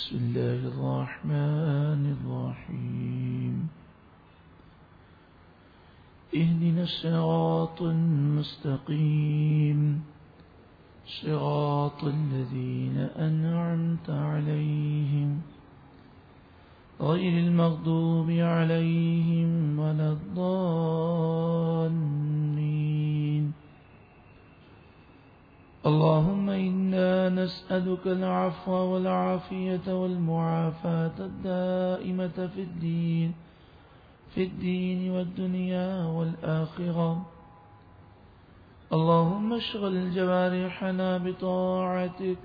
بسم الله الرحمن الرحيم. اهدنا الصراط المستقيم. صراط الذين أنعمت عليهم. غير المغضوب عليهم ولا الضالين. اللهم إنا نسألك العفو والعافية والمعافاة الدائمة في الدين في الدين والدنيا والآخرة. اللهم اشغل جوارحنا بطاعتك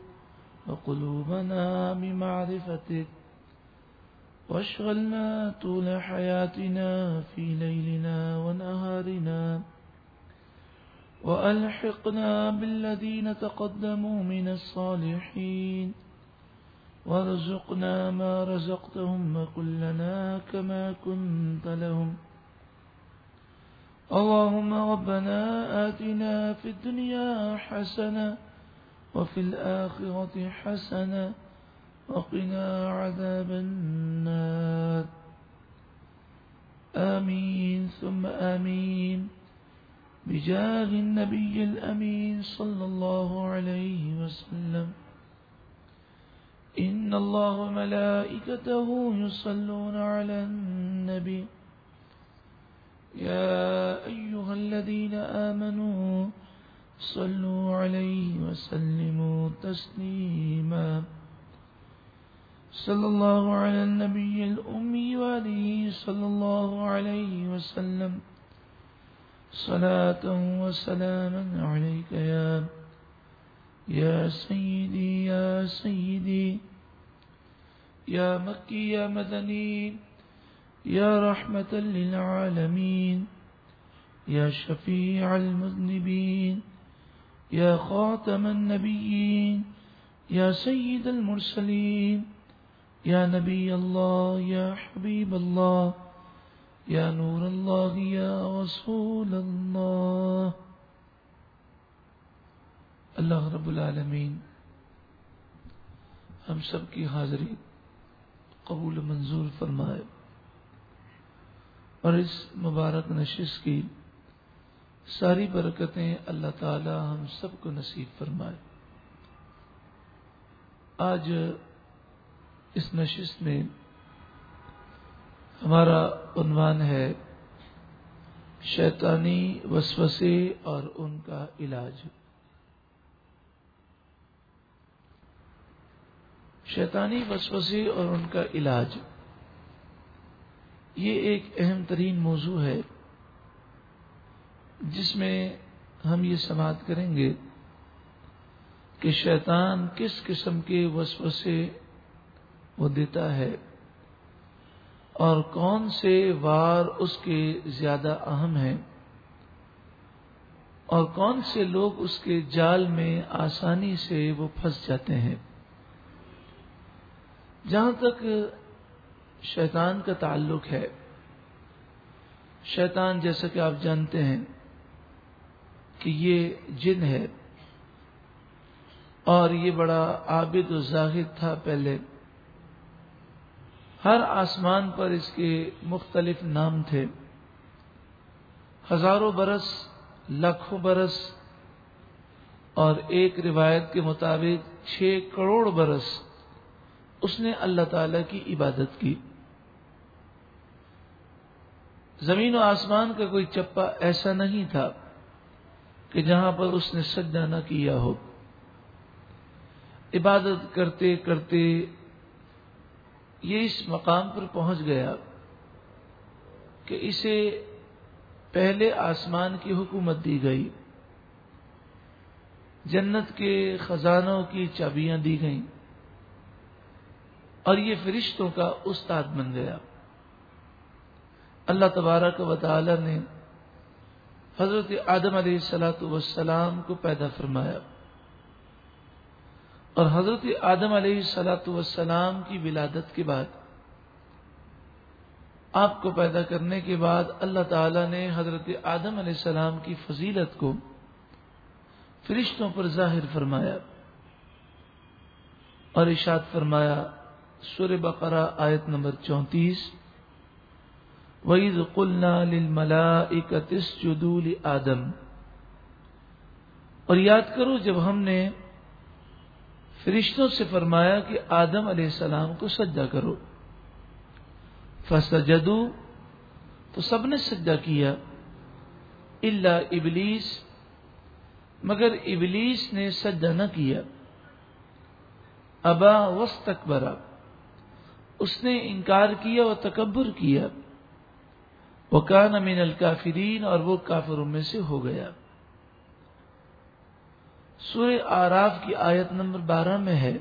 وقلوبنا بمعرفتك. واشغلنا طول حياتنا في ليلنا ونهارنا. وألحقنا بالذين تقدموا من الصالحين وارزقنا ما رزقتهم وكلنا كما كنت لهم. اللهم ربنا آتنا في الدنيا حسنة وفي الآخرة حسنة وقنا عذاب النار. آمين، ثم آمين. بجاه النبي الأمين صلى الله عليه وسلم. إن الله ملائكته يصلون على النبي. يا أيها الذين آمنوا صلوا عليه وسلموا تسليما. صلى الله على النبي الأمي وآله صلى الله عليه وسلم. صلاة وسلاما عليك يا يا سيدي يا سيدي، يا مكي، يا مدني، يا رحمة للعالمين، يا شفيع المذنبين، يا خاتم النبيين، يا سيد المرسلين، يا نبي الله، يا حبيب الله يا نور الله يا رسول الله. اللہ رب العالمین، ہم سب کی حاضری قبول منظور فرمائے اور اس مبارک نشست کی ساری برکتیں اللہ تعالی ہم سب کو نصیب فرمائے۔ آج اس نشست میں ہمارا عنوان ہے شیطانی وسوسے اور ان کا علاج۔ شیطانی وسوسے اور ان کا علاج۔ یہ ایک اہم ترین موضوع ہے جس میں ہم یہ سماعت کریں گے کہ شیطان کس قسم کے وسوسے وہ دیتا ہے۔ اور کون سے وار اس کے زیادہ اہم ہیں؟ اور کون سے لوگ اس کے جال میں آسانی سے وہ پھنس جاتے ہیں؟ جہاں تک شیطان کا تعلق ہے، شیطان جیسا کہ آپ جانتے ہیں کہ یہ جن ہے اور یہ بڑا عابد و زاہد تھا پہلے۔ ہر آسمان پر اس کے مختلف نام تھے۔ ہزاروں برس، لاکھوں برس اور ایک روایت کے مطابق چھ کروڑ برس اس نے اللہ تعالی کی عبادت کی۔ زمین و آسمان کا کوئی چپا ایسا نہیں تھا کہ جہاں پر اس نے سجدہ نہ کیا ہو۔ عبادت کرتے کرتے یہ اس مقام پر پہنچ گیا کہ اسے پہلے آسمان کی حکومت دی گئی، جنت کے خزانوں کی چابیاں دی گئیں، اور یہ فرشتوں کا استاد بن گیا۔ اللہ تبارک و تعالی نے حضرت آدم علیہ السلاۃ وسلام کو پیدا فرمایا۔ اور حضرت آدم علیہ السلاۃ وسلام کی ولادت کے بعد، آپ کو پیدا کرنے کے بعد اللہ تعالی نے حضرت آدم علیہ السلام کی فضیلت کو فرشتوں پر ظاہر فرمایا اور اشاد فرمایا سور بقرہ آیت نمبر چونتیس وعید قلنا للملا اکتس جدول آدم اور یاد کرو جب ہم نے فرشتوں سے فرمایا کہ آدم علیہ السلام کو سجدہ کرو۔ فسجدو تو سب نے سجدہ کیا۔ اللہ ابلیس، مگر ابلیس نے سجدہ نہ کیا۔ ابا وسط اس نے انکار کیا اور تکبر کیا۔ وہ کان امین الکافرین، اور وہ کافروں میں سے ہو گیا۔ سور آراف کی آیت نمبر بارہ میں ہے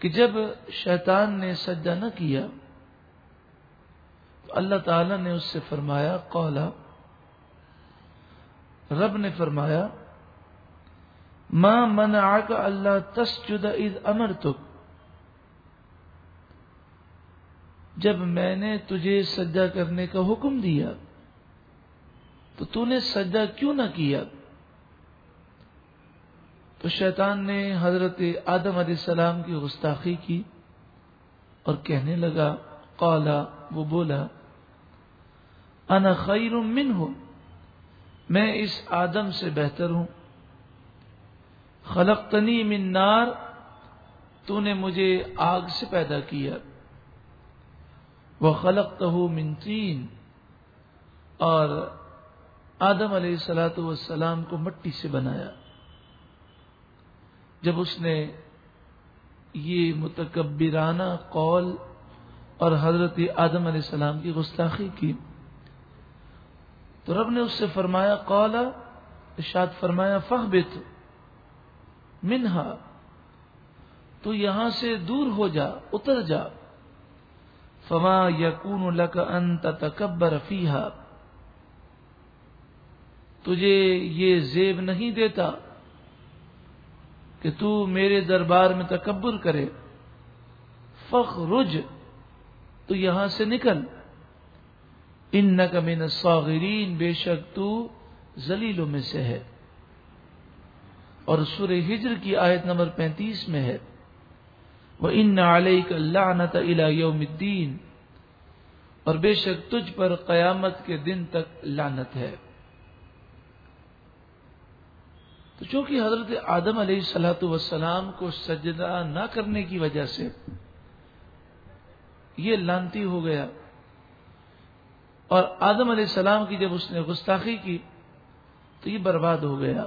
کہ جب شیطان نے سجدہ نہ کیا، تو اللہ تعالی نے اس سے فرمایا، قولا، رب نے فرمایا ماں من کا اللہ تسجد عید امر تک جب میں نے تجھے سجا کرنے کا حکم دیا، تو تو نے سجا کیوں نہ کیا؟ تو شیطان نے حضرت آدم علیہ السلام کی گستاخی کی اور کہنے لگا، قالا، وہ بولا، انا خیر من ہوں میں اس آدم سے بہتر ہوں۔ خلقتنی من نار، تو نے مجھے آگ سے پیدا کیا۔ وہ خلق تو منتین اور آدم علیہ السلاۃ والسلام کو مٹی سے بنایا۔ جب اس نے یہ متکبرانہ قول اور حضرت آدم علیہ السلام کی گستاخی کی تو رب نے اس سے فرمایا قولا اشاد فرمایا فہ منہا، تو یہاں سے دور ہو جا، اتر جا، فما یقون لک انت تکبر فیحا تجھے یہ زیب نہیں دیتا کہ تو میرے دربار میں تکبر کرے۔ فخ رج تو یہاں سے نکل۔ ان من الصاغرین، بے شک تو زلیلوں میں سے ہے۔ اور سر ہجر کی آیت نمبر پینتیس میں ہے۔ وہ ان علیہ لعنت یوم الدین اور بے شک تجھ پر قیامت کے دن تک لانت ہے۔ تو چونکہ حضرت آدم علیہ السلاۃ وسلام کو سجدہ نہ کرنے کی وجہ سے یہ لانتی ہو گیا اور آدم علیہ السلام کی جب اس نے گستاخی کی تو یہ برباد ہو گیا۔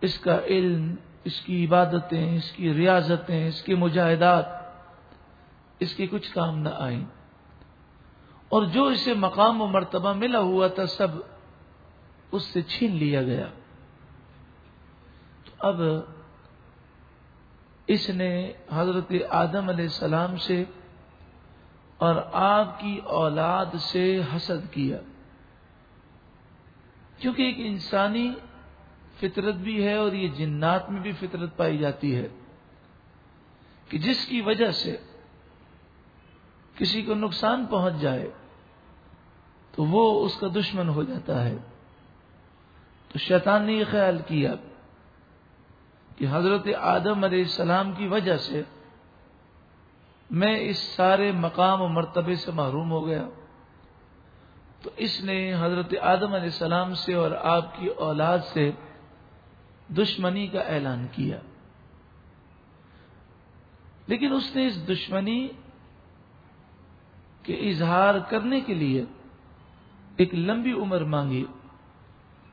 اس کا علم، اس کی عبادتیں، اس کی ریاضتیں، اس کی مجاہدات، اس کی کچھ کام نہ آئیں۔ اور جو اسے مقام و مرتبہ ملا ہوا تھا، سب اس سے چھین لیا گیا۔ اب اس نے حضرت آدم علیہ السلام سے اور آپ کی اولاد سے حسد کیا۔ کیونکہ ایک انسانی فطرت بھی ہے اور یہ جنات میں بھی فطرت پائی جاتی ہے کہ جس کی وجہ سے کسی کو نقصان پہنچ جائے تو وہ اس کا دشمن ہو جاتا ہے۔ تو شیطان نے یہ خیال کیا۔ کہ حضرت آدم علیہ السلام کی وجہ سے میں اس سارے مقام و مرتبے سے محروم ہو گیا۔ تو اس نے حضرت آدم علیہ السلام سے اور آپ کی اولاد سے دشمنی کا اعلان کیا۔ لیکن اس نے اس دشمنی کے اظہار کرنے کے لیے ایک لمبی عمر مانگی۔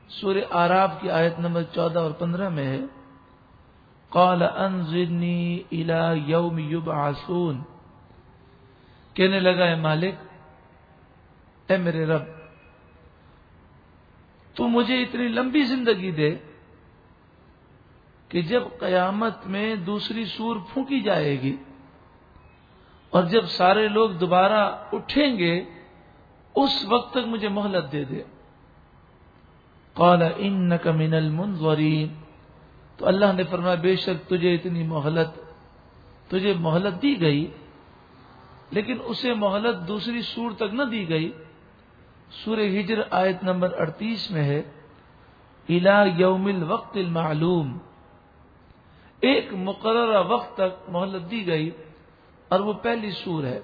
سور آراب کی آیت نمبر چودہ اور پندرہ میں ہے۔ قال انظرنی الى یوم یبعثون. کہنے لگا ہے مالک، اے میرے رب، تو مجھے اتنی لمبی زندگی دے کہ جب قیامت میں دوسری سور پھونکی جائے گی اور جب سارے لوگ دوبارہ اٹھیں گے، اس وقت تک مجھے مہلت دے دے۔ قال انك من المنظرین۔ تو اللہ نے فرمایا، بے شک تجھے اتنی مہلت، تجھے مہلت دی گئی، لیکن اسے مہلت دوسری سور تک نہ دی گئی۔ سور ہجر آیت نمبر اڑتیس میں ہے الا یوم الوقت المعلوم۔ ایک مقررہ وقت تک مہلت دی گئی اور وہ پہلی سور ہے۔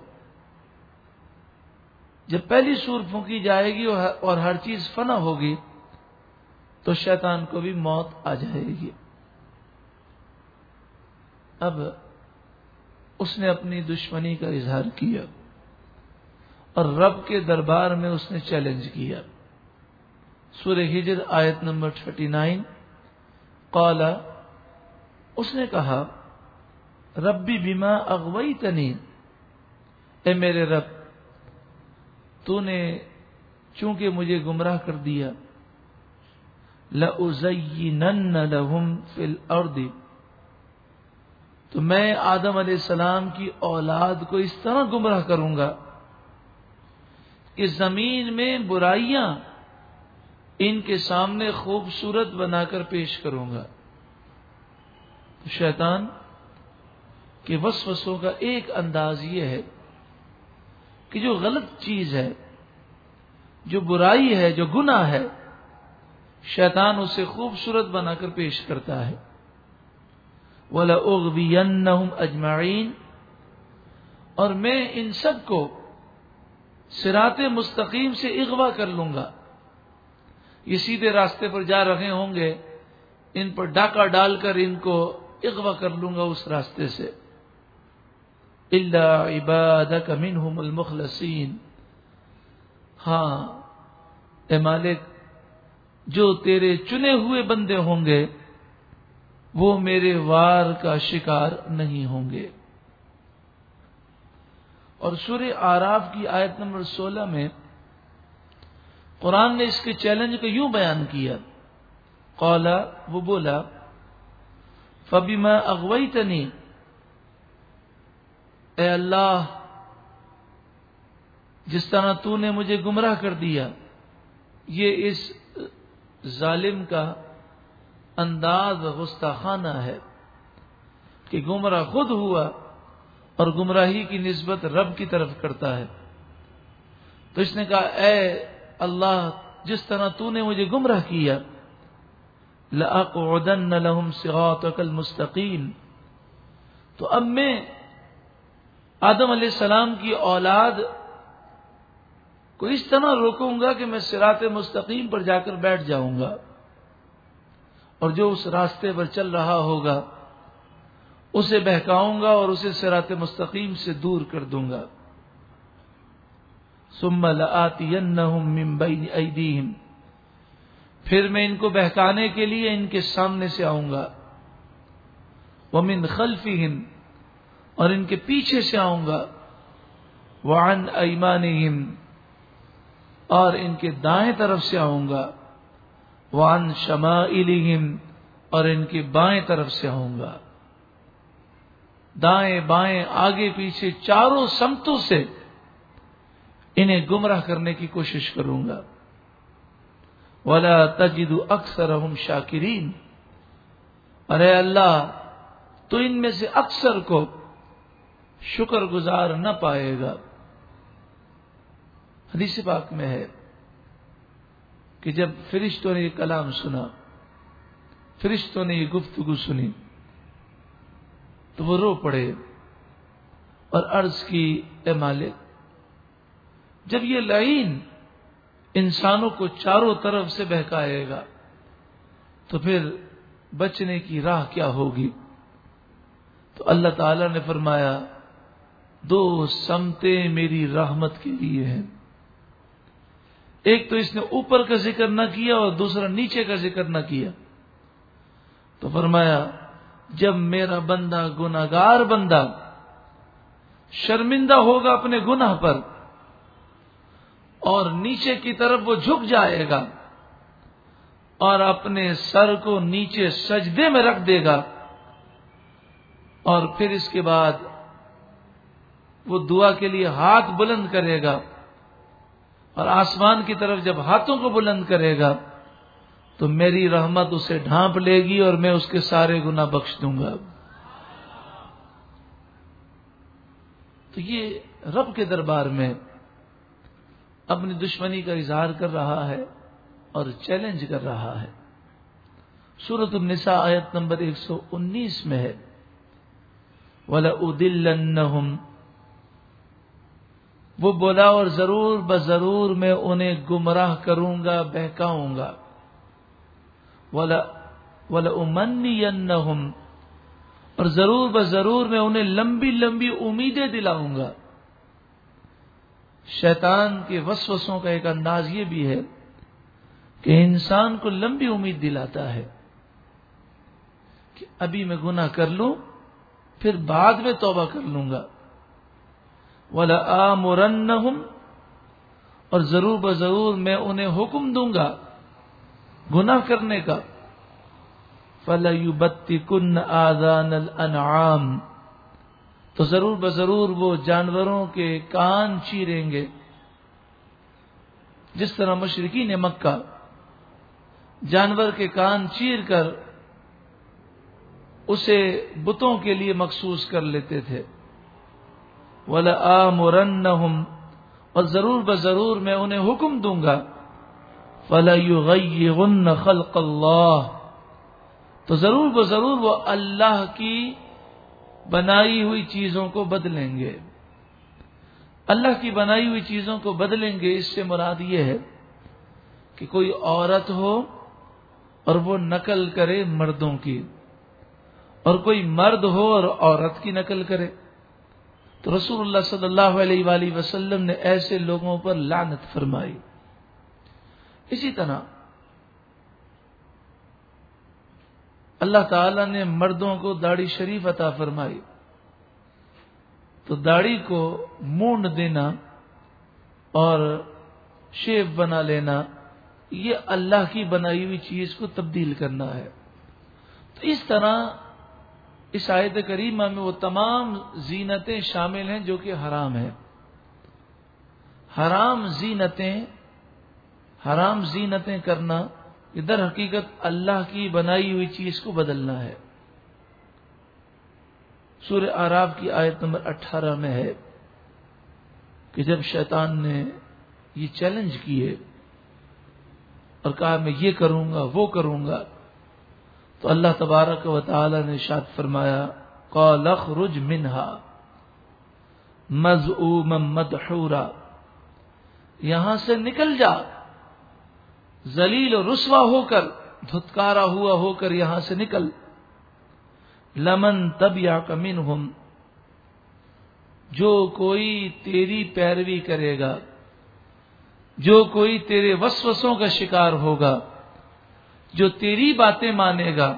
جب پہلی سور پھونکی جائے گی اور ہر چیز فنا ہوگی، تو شیطان کو بھی موت آ جائے گی۔ اب اس نے اپنی دشمنی کا اظہار کیا اور رب کے دربار میں اس نے چیلنج کیا۔ سورہ ہجر آیت نمبر تھرٹی نائن۔ اس نے کہا، ربی بیما اغوئی تنی اے میرے رب تو نے چونکہ مجھے گمراہ کر دیا، لَأُزَيِّنَنَّ لَهُمْ فِي الْأَرْضِ۔ تو میں آدم علیہ السلام کی اولاد کو اس طرح گمراہ کروں گا کہ زمین میں برائیاں ان کے سامنے خوبصورت بنا کر پیش کروں گا۔ تو شیطان کے وسوسوں کا ایک انداز یہ ہے کہ جو غلط چیز ہے، جو برائی ہے، جو گناہ ہے، شیطان اسے خوبصورت بنا کر پیش کرتا ہے۔ بولا اغبی اجمعین اور میں ان سب کو سرات مستقیم سے اغوا کر لوں گا۔ یہ سیدھے راستے پر جا رہے ہوں گے۔ ان پر ڈاکہ ڈال کر ان کو اغوا کر لوں گا اس راستے سے۔ اللہ عباد منہم المخلصین ہاں اے مالک، جو تیرے چنے ہوئے بندے ہوں گے وہ میرے وار کا شکار نہیں ہوں گے۔ اور سورہ آراف کی آیت نمبر سولہ میں قرآن نے اس کے چیلنج کو یوں بیان کیا۔ قولا وہ بولا فبی میں اغوئی تنی اے اللہ، جس طرح تو نے مجھے گمراہ کر دیا، یہ اس ظالم کا انداز گستاخانہ ہے کہ گمراہ خود ہوا اور گمراہی کی نسبت رب کی طرف کرتا ہے۔ تو اس نے کہا، اے اللہ، جس طرح تو نے مجھے گمراہ کیا، لَأَقْعُدَنَّ لَهُمْ صِغَاطَكَ الْمُسْتَقِيمِ تو اب میں آدم علیہ السلام کی اولاد کو اس طرح روکوں گا کہ میں سرات مستقیم پر جا کر بیٹھ جاؤں گا۔ اور جو اس راستے پر چل رہا ہوگا، اسے بہکاؤں گا اور اسے سرات مستقیم سے دور کر دوں گا۔ سم من بین ایدیہم۔ پھر میں ان کو بہکانے کے لیے ان کے سامنے سے آؤں گا۔ ومن خلفہم، اور ان کے پیچھے سے آؤں گا۔ وعن ایمانہم، اور ان کے دائیں طرف سے آؤں گا۔ وان شما اور ان کی بائیں طرف سے آؤں گا۔ دائیں بائیں آگے پیچھے چاروں سمتوں سے انہیں گمراہ کرنے کی کوشش کروں گا۔ ولا تجد اکثر ہم شاکرین ارے اللہ، تو ان میں سے اکثر کو شکر گزار نہ پائے گا۔ حدیث پاک میں ہے۔ کہ جب فرشتوں نے یہ کلام سنا، فرشتوں نے یہ گفتگو سنی، تو وہ رو پڑے اور عرض کی، اے مالک، جب یہ لائن انسانوں کو چاروں طرف سے بہکائے گا، تو پھر بچنے کی راہ کیا ہوگی؟ تو اللہ تعالی نے فرمایا، دو سمتے میری رحمت کے لیے ہیں۔ ایک تو اس نے اوپر کا ذکر نہ کیا اور دوسرا نیچے کا ذکر نہ کیا۔ تو فرمایا، جب میرا بندہ گناگار بندہ شرمندہ ہوگا اپنے گناہ پر اور نیچے کی طرف وہ جھک جائے گا اور اپنے سر کو نیچے سجدے میں رکھ دے گا اور پھر اس کے بعد وہ دعا کے لیے ہاتھ بلند کرے گا۔ اور آسمان کی طرف جب ہاتھوں کو بلند کرے گا، تو میری رحمت اسے ڈھانپ لے گی اور میں اس کے سارے گنا بخش دوں گا۔ تو یہ رب کے دربار میں اپنی دشمنی کا اظہار کر رہا ہے اور چیلنج کر رہا ہے۔ سورت النساء آیت نمبر ایک سو انیس میں ہے۔ ولا وہ بولا اور ضرور بضرور میں انہیں گمراہ کروں گا، بہکاؤں گا۔ ولا ولا اور ضرور بضرور میں انہیں لمبی لمبی امیدیں دلاؤں گا۔ شیطان کے وسوسوں کا ایک انداز یہ بھی ہے کہ انسان کو لمبی امید دلاتا ہے کہ ابھی میں گناہ کر لوں، پھر بعد میں توبہ کر لوں گا۔ ولا آمرن اور ضرور بضرور میں انہیں حکم دوں گا گناہ کرنے کا۔ فلو بتی کن آزان تو ضرور بضرور وہ جانوروں کے کان چیریں گے۔ جس طرح مشرقی نے مکہ جانور کے کان چیر کر اسے بتوں کے لیے مخصوص کر لیتے تھے۔ ولا آمرن اور ضرور بضرور میں انہیں حکم دوں گا۔ فلا خلق اللہ تو ضرور بضرور وہ اللہ کی بنائی ہوئی چیزوں کو بدلیں گے۔ اللہ کی بنائی ہوئی چیزوں کو بدلیں گے۔ اس سے مراد یہ ہے کہ کوئی عورت ہو اور وہ نقل کرے مردوں کی، اور کوئی مرد ہو اور عورت کی نقل کرے۔ تو رسول اللہ صلی اللہ علیہ وآلہ وسلم نے ایسے لوگوں پر لعنت فرمائی۔ اسی طرح اللہ تعالی نے مردوں کو داڑھی شریف عطا فرمائی۔ تو داڑھی کو مونڈ دینا اور شیف بنا لینا، یہ اللہ کی بنائی ہوئی چیز کو تبدیل کرنا ہے۔ تو اس طرح اس آیت کریمہ میں وہ تمام زینتیں شامل ہیں جو کہ حرام ہیں۔ حرام زینتیں حرام زینتیں کرنا در حقیقت اللہ کی بنائی ہوئی چیز کو بدلنا ہے۔ سورہ آراب کی آیت نمبر اٹھارہ میں ہے کہ جب شیطان نے یہ چیلنج کیے اور کہا میں یہ کروں گا، وہ کروں گا تو اللہ تبارک و تعالی نے شاد فرمایا قالخ رج منہا مز او یہاں سے نکل جا زلیل و رسوا ہو کر، دھتکارا ہوا ہو کر یہاں سے نکل۔ لمن تب یا کمن جو کوئی تیری پیروی کرے گا، جو کوئی تیرے وسوسوں کا شکار ہوگا۔ جو تیری باتیں مانے گا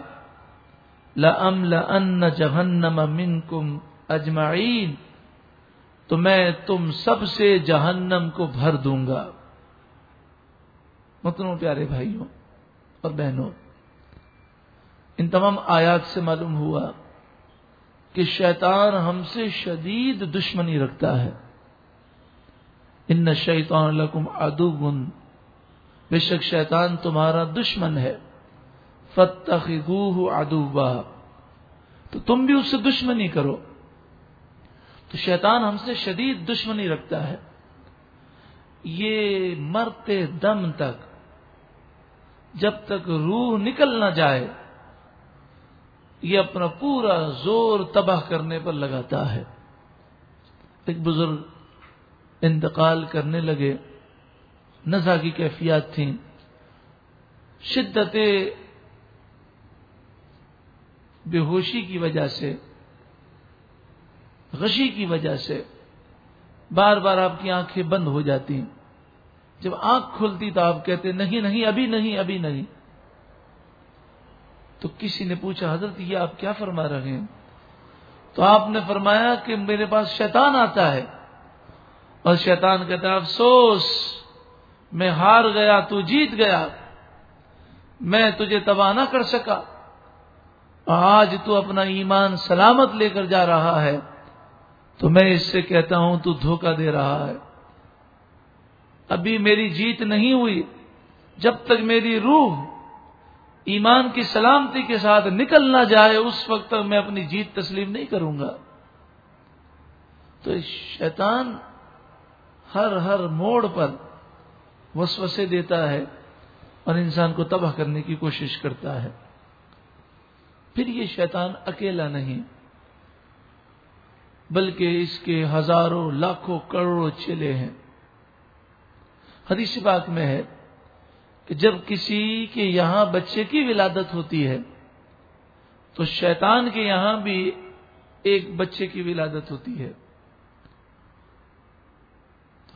لم لن جہنم من کم اجمعین تو میں تم سب سے جہنم کو بھر دوں گا۔ متنوں پیارے بھائیوں اور بہنوں، ان تمام آیات سے معلوم ہوا کہ شیطان ہم سے شدید دشمنی رکھتا ہے۔ ان شیطان لکم ادو بے شک شیطان تمہارا دشمن ہے۔ فتح ادوبا تو تم بھی اس سے دشمنی کرو۔ تو شیطان ہم سے شدید دشمنی رکھتا ہے۔ یہ مرتے دم تک، جب تک روح نکل نہ جائے، یہ اپنا پورا زور تباہ کرنے پر لگاتا ہے۔ ایک بزرگ انتقال کرنے لگے۔ نزا کی کیفیات تھیں۔ شدت بے ہوشی کی وجہ سے، غشی کی وجہ سے بار بار آپ کی آنکھیں بند ہو جاتی ہیں۔ جب آنکھ کھلتی تو آپ کہتے نہیں نہیں، ابھی نہیں ابھی نہیں۔ تو کسی نے پوچھا، حضرت، یہ آپ کیا فرما رہے ہیں؟ تو آپ نے فرمایا کہ میرے پاس شیطان آتا ہے۔ اور شیطان کہتا ہے، افسوس، میں ہار گیا، تو جیت گیا، میں تجھے تباہ نہ کر سکا۔ آج تو اپنا ایمان سلامت لے کر جا رہا ہے، تو میں اس سے کہتا ہوں تو دھوکہ دے رہا ہے۔ ابھی میری جیت نہیں ہوئی، جب تک میری روح ایمان کی سلامتی کے ساتھ نکل نہ جائے، اس وقت تک میں اپنی جیت تسلیم نہیں کروں گا۔ تو شیطان ہر ہر موڑ پر وسوسے دیتا ہے اور انسان کو تباہ کرنے کی کوشش کرتا ہے۔ پھر یہ شیطان اکیلا نہیں، بلکہ اس کے ہزاروں، لاکھوں کروڑوں چلے ہیں۔ حدیث پاک میں ہے کہ جب کسی کے یہاں بچے کی ولادت ہوتی ہے، تو شیطان کے یہاں بھی ایک بچے کی ولادت ہوتی ہے۔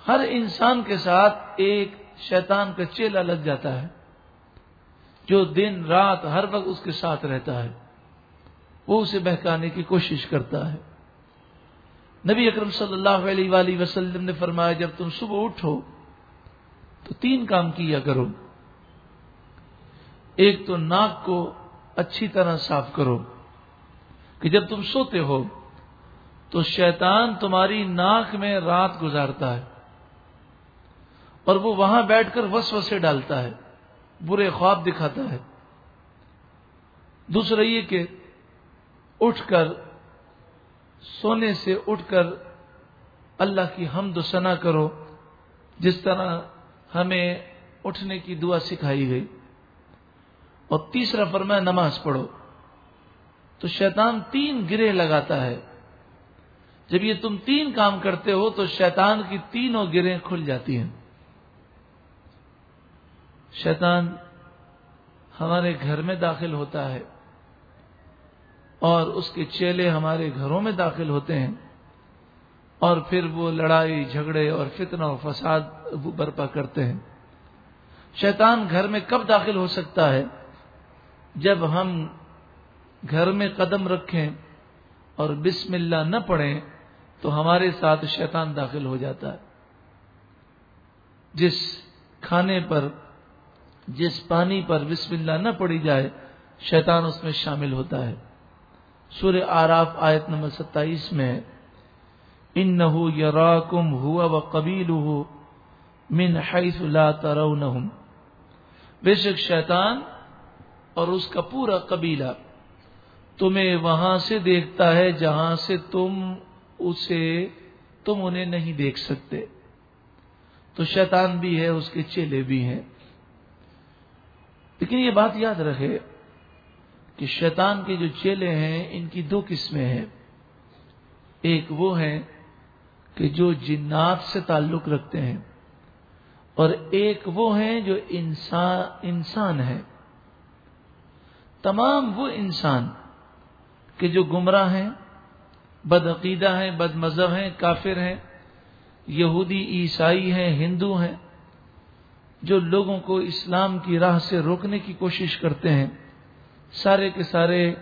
ہر انسان کے ساتھ ایک شیطان کا چیلا لگ جاتا ہے، جو دن رات ہر وقت اس کے ساتھ رہتا ہے۔ وہ اسے بہکانے کی کوشش کرتا ہے۔ نبی اکرم صلی اللہ علیہ وآلہ وسلم نے فرمایا، جب تم صبح اٹھو تو تین کام کیا کرو۔ ایک تو ناک کو اچھی طرح صاف کرو کہ جب تم سوتے ہو تو شیطان تمہاری ناک میں رات گزارتا ہے اور وہ وہاں بیٹھ کر وس وسے ڈالتا ہے، برے خواب دکھاتا ہے۔ دوسرا یہ کہ اٹھ کر، سونے سے اٹھ کر اللہ کی حمد و ثنا کرو، جس طرح ہمیں اٹھنے کی دعا سکھائی گئی۔ اور تیسرا فرمایا، نماز پڑھو۔ تو شیطان تین گرے لگاتا ہے۔ جب یہ تم تین کام کرتے ہو، تو شیطان کی تینوں گریں کھل جاتی ہیں۔ شیطان ہمارے گھر میں داخل ہوتا ہے۔ اور اس کے چیلے ہمارے گھروں میں داخل ہوتے ہیں اور پھر وہ لڑائی، جھگڑے اور فتنہ و فساد برپا کرتے ہیں۔ شیطان گھر میں کب داخل ہو سکتا ہے؟ جب ہم گھر میں قدم رکھیں اور بسم اللہ نہ پڑھیں تو ہمارے ساتھ شیطان داخل ہو جاتا ہے۔ جس کھانے پر، جس پانی پر بسم اللہ نہ پڑی جائے، شیطان اس میں شامل ہوتا ہے۔ سورہ آراف آیت نمبر ستائیس میں ان نہ یراکم ہوا و قبیل ہو من حیث لا ترونہم۔ بے شک شیطان اور اس کا پورا قبیلہ تمہیں وہاں سے دیکھتا ہے جہاں سے تم اسے تم انہیں نہیں دیکھ سکتے۔ تو شیطان بھی ہے، اس کے چیلے بھی ہیں۔ لیکن یہ بات یاد رکھے کہ شیطان کے جو چیلے ہیں، ان کی دو قسمیں ہیں۔ ایک وہ ہیں کہ جو جنات سے تعلق رکھتے ہیں، اور ایک وہ ہیں جو انسان انسان ہے تمام وہ انسان کہ جو گمراہ ہیں بدعقیدہ ہیں، بد مذہب ہیں، کافر ہیں، یہودی، عیسائی ہیں، ہندو ہیں، جو لوگوں کو اسلام کی راہ سے روکنے کی کوشش کرتے ہیں۔ سارے کے سارے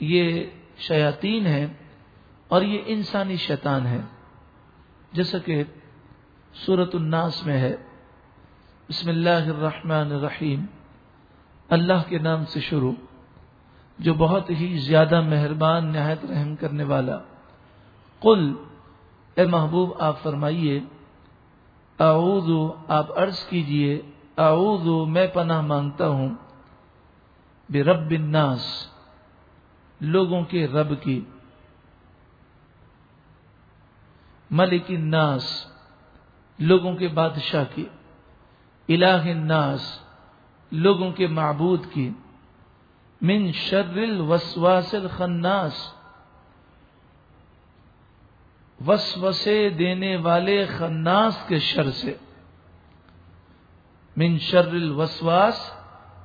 یہ شیاطین ہیں اور یہ انسانی شیطان ہے جیسا کہ سورت الناس میں ہے، بسم اللہ الرحمن الرحیم۔ اللہ کے نام سے شروع، جو بہت ہی زیادہ مہربان، نہایت رحم کرنے والا۔ قل، اے محبوب، آپ فرمائیے، اعوذ، آپ عرض کیجیے، اعوذ، میں پناہ مانگتا ہوں۔ بے رب الناس، لوگوں کے رب کی۔ ملک الناس، لوگوں کے بادشاہ کی۔ الہ الناس، لوگوں کے معبود کی۔ من شر الوسواس الخناس۔ وسوسے دینے والے خناس کے شر سے۔ من شر الوسواس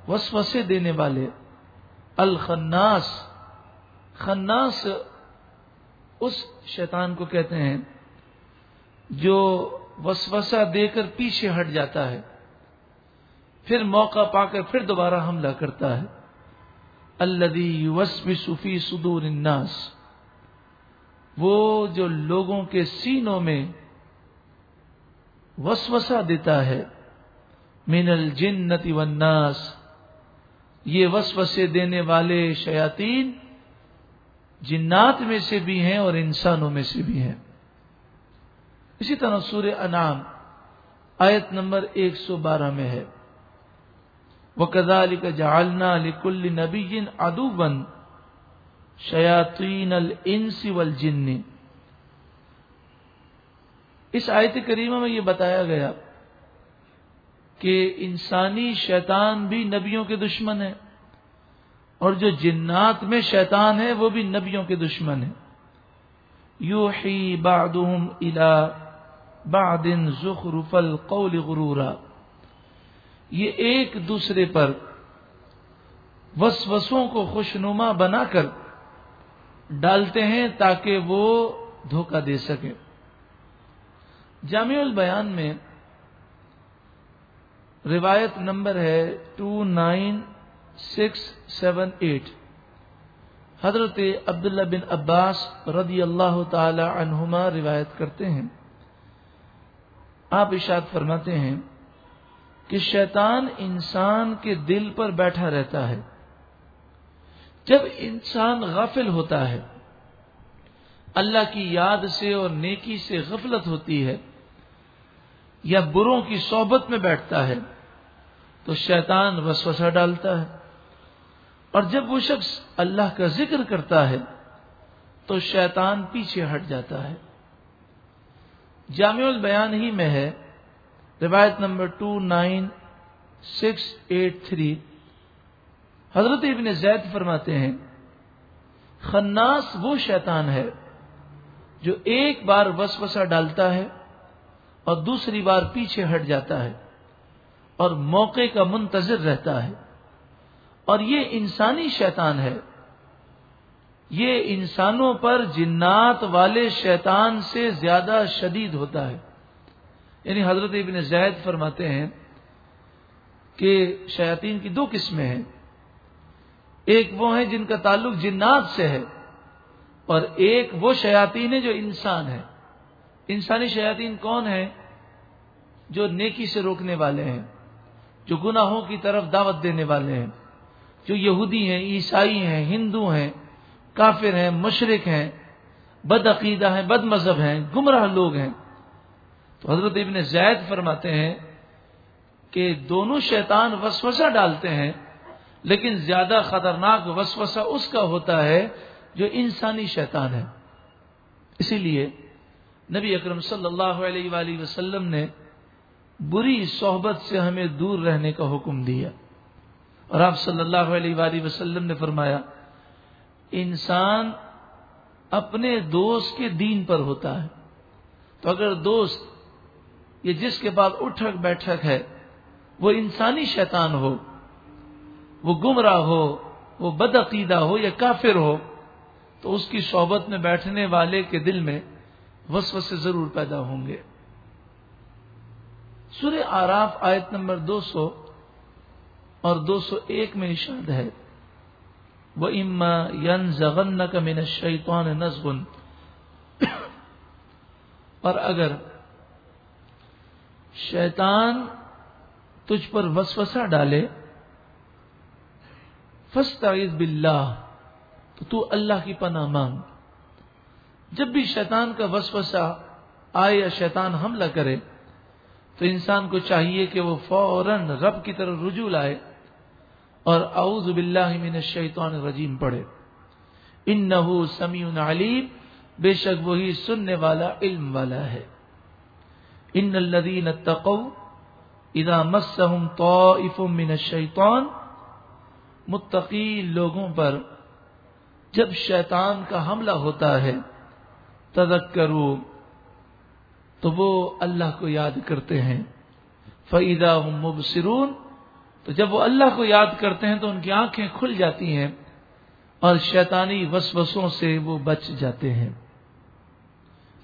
وسوسے دینے والے الخناس، خناس اس شیطان کو کہتے ہیں جو وسوسہ دے کر پیچھے ہٹ جاتا ہے، پھر موقع پا کر پھر دوبارہ حملہ کرتا ہے۔ اللہ وسم صفی صدور الناس، وہ جو لوگوں کے سینوں میں وسوسہ دیتا ہے، من الجنت والناس۔ یہ وسوسے دینے والے شیاطین جنات میں سے بھی ہیں اور انسانوں میں سے بھی ہیں۔ اسی طرح سور انعام آیت نمبر ایک سو بارہ میں ہے۔ وہ کدال کا جالنا علی کل نبی جن ادو بند شیاطین الانس والجن۔ اس آیت کریمہ میں یہ بتایا گیا کہ انسانی شیطان بھی نبیوں کے دشمن ہیں اور جو جنات میں شیطان ہے وہ بھی نبیوں کے دشمن ہیں یو ہی بادم الا بادن زخرف القول غرورا۔ یہ ایک دوسرے پر وسوسوں کو خوشنما بنا کر ڈالتے ہیں تاکہ وہ دھوکہ دے سکے جامع البیان میں روایت نمبر ہے two nine six seven eight. حضرت عبداللہ بن عباس رضی اللہ تعالی عنہما روایت کرتے ہیں۔ آپ اشاد فرماتے ہیں کہ شیطان انسان کے دل پر بیٹھا رہتا ہے۔ جب انسان غافل ہوتا ہے، اللہ کی یاد سے اور نیکی سے غفلت ہوتی ہے یا بروں کی صحبت میں بیٹھتا ہے تو شیطان وسوسہ ڈالتا ہے۔ اور جب وہ شخص اللہ کا ذکر کرتا ہے، تو شیطان پیچھے ہٹ جاتا ہے۔ جامع البیان ہی میں ہے، روایت number two nine six eight three. حضرت ابن زید فرماتے ہیں، خناس وہ شیطان ہے جو ایک بار وسوسہ ڈالتا ہے اور دوسری بار پیچھے ہٹ جاتا ہے۔ اور موقع کا منتظر رہتا ہے۔ اور یہ انسانی شیطان ہے۔ یہ انسانوں پر جنات والے شیطان سے زیادہ شدید ہوتا ہے۔ یعنی حضرت ابن زید فرماتے ہیں کہ شیاطین کی دو قسمیں ہیں۔ ایک وہ ہیں جن کا تعلق جنات سے ہے اور ایک وہ شیاطین ہے جو انسان ہے انسانی شیاطین کون ہیں جو نیکی سے روکنے والے ہیں؟ جو گناہوں کی طرف دعوت دینے والے ہیں، جو یہودی ہیں، عیسائی ہیں، ہندو ہیں، کافر ہیں، مشرق ہیں، بد عقیدہ ہیں، بد مذہب ہیں، گمراہ لوگ ہیں۔ تو حضرت ابن زید فرماتے ہیں کہ دونوں شیطان وسوسہ ڈالتے ہیں، لیکن زیادہ خطرناک وسوسہ اس کا ہوتا ہے جو انسانی شیطان ہے۔ اسی لیے نبی اکرم صلی اللہ علیہ وآلہ وسلم نے بری صحبت سے ہمیں دور رہنے کا حکم دیا۔ اور آپ صلی اللہ علیہ وآلہ وسلم نے فرمایا، انسان اپنے دوست کے دین پر ہوتا ہے۔ تو اگر دوست یہ جس کے بعد اٹھک بیٹھک ہے، وہ انسانی شیطان ہو، وہ گمراہ ہو، وہ بدعقیدہ ہو یا کافر ہو، تو اس کی صحبت میں بیٹھنے والے کے دل میں وسوسے ضرور پیدا ہوں گے۔ سورہ آراف آیت نمبر دو سو اور دو سو ایک میں نشاد ہے۔ وہ اما ین زغن کا من شیطان نزغن اور اگر شیطان تجھ پر وسوسہ ڈالے فستعذ باللہ تو تو اللہ کی پناہ مانگ۔ جب بھی شیطان کا وسوسہ آئے یا شیطان حملہ کرے تو انسان کو چاہیے کہ وہ فوراً رب کی طرف رجوع لائے اور اعوذ باللہ من الشیطان الرجیم پڑھے۔ انہو سمیع علیم، بے شک وہی سننے والا علم والا ہے۔ ان الذین اتقوا اذا مسهم طائف من الشیطان متقی لوگوں پر جب شیطان کا حملہ ہوتا ہے تذکرو تو وہ اللہ کو یاد کرتے ہیں۔ فعیدہ مبصرون تو جب وہ اللہ کو یاد کرتے ہیں تو ان کی آنکھیں کھل جاتی ہیں اور شیطانی وسوسوں سے وہ بچ جاتے ہیں۔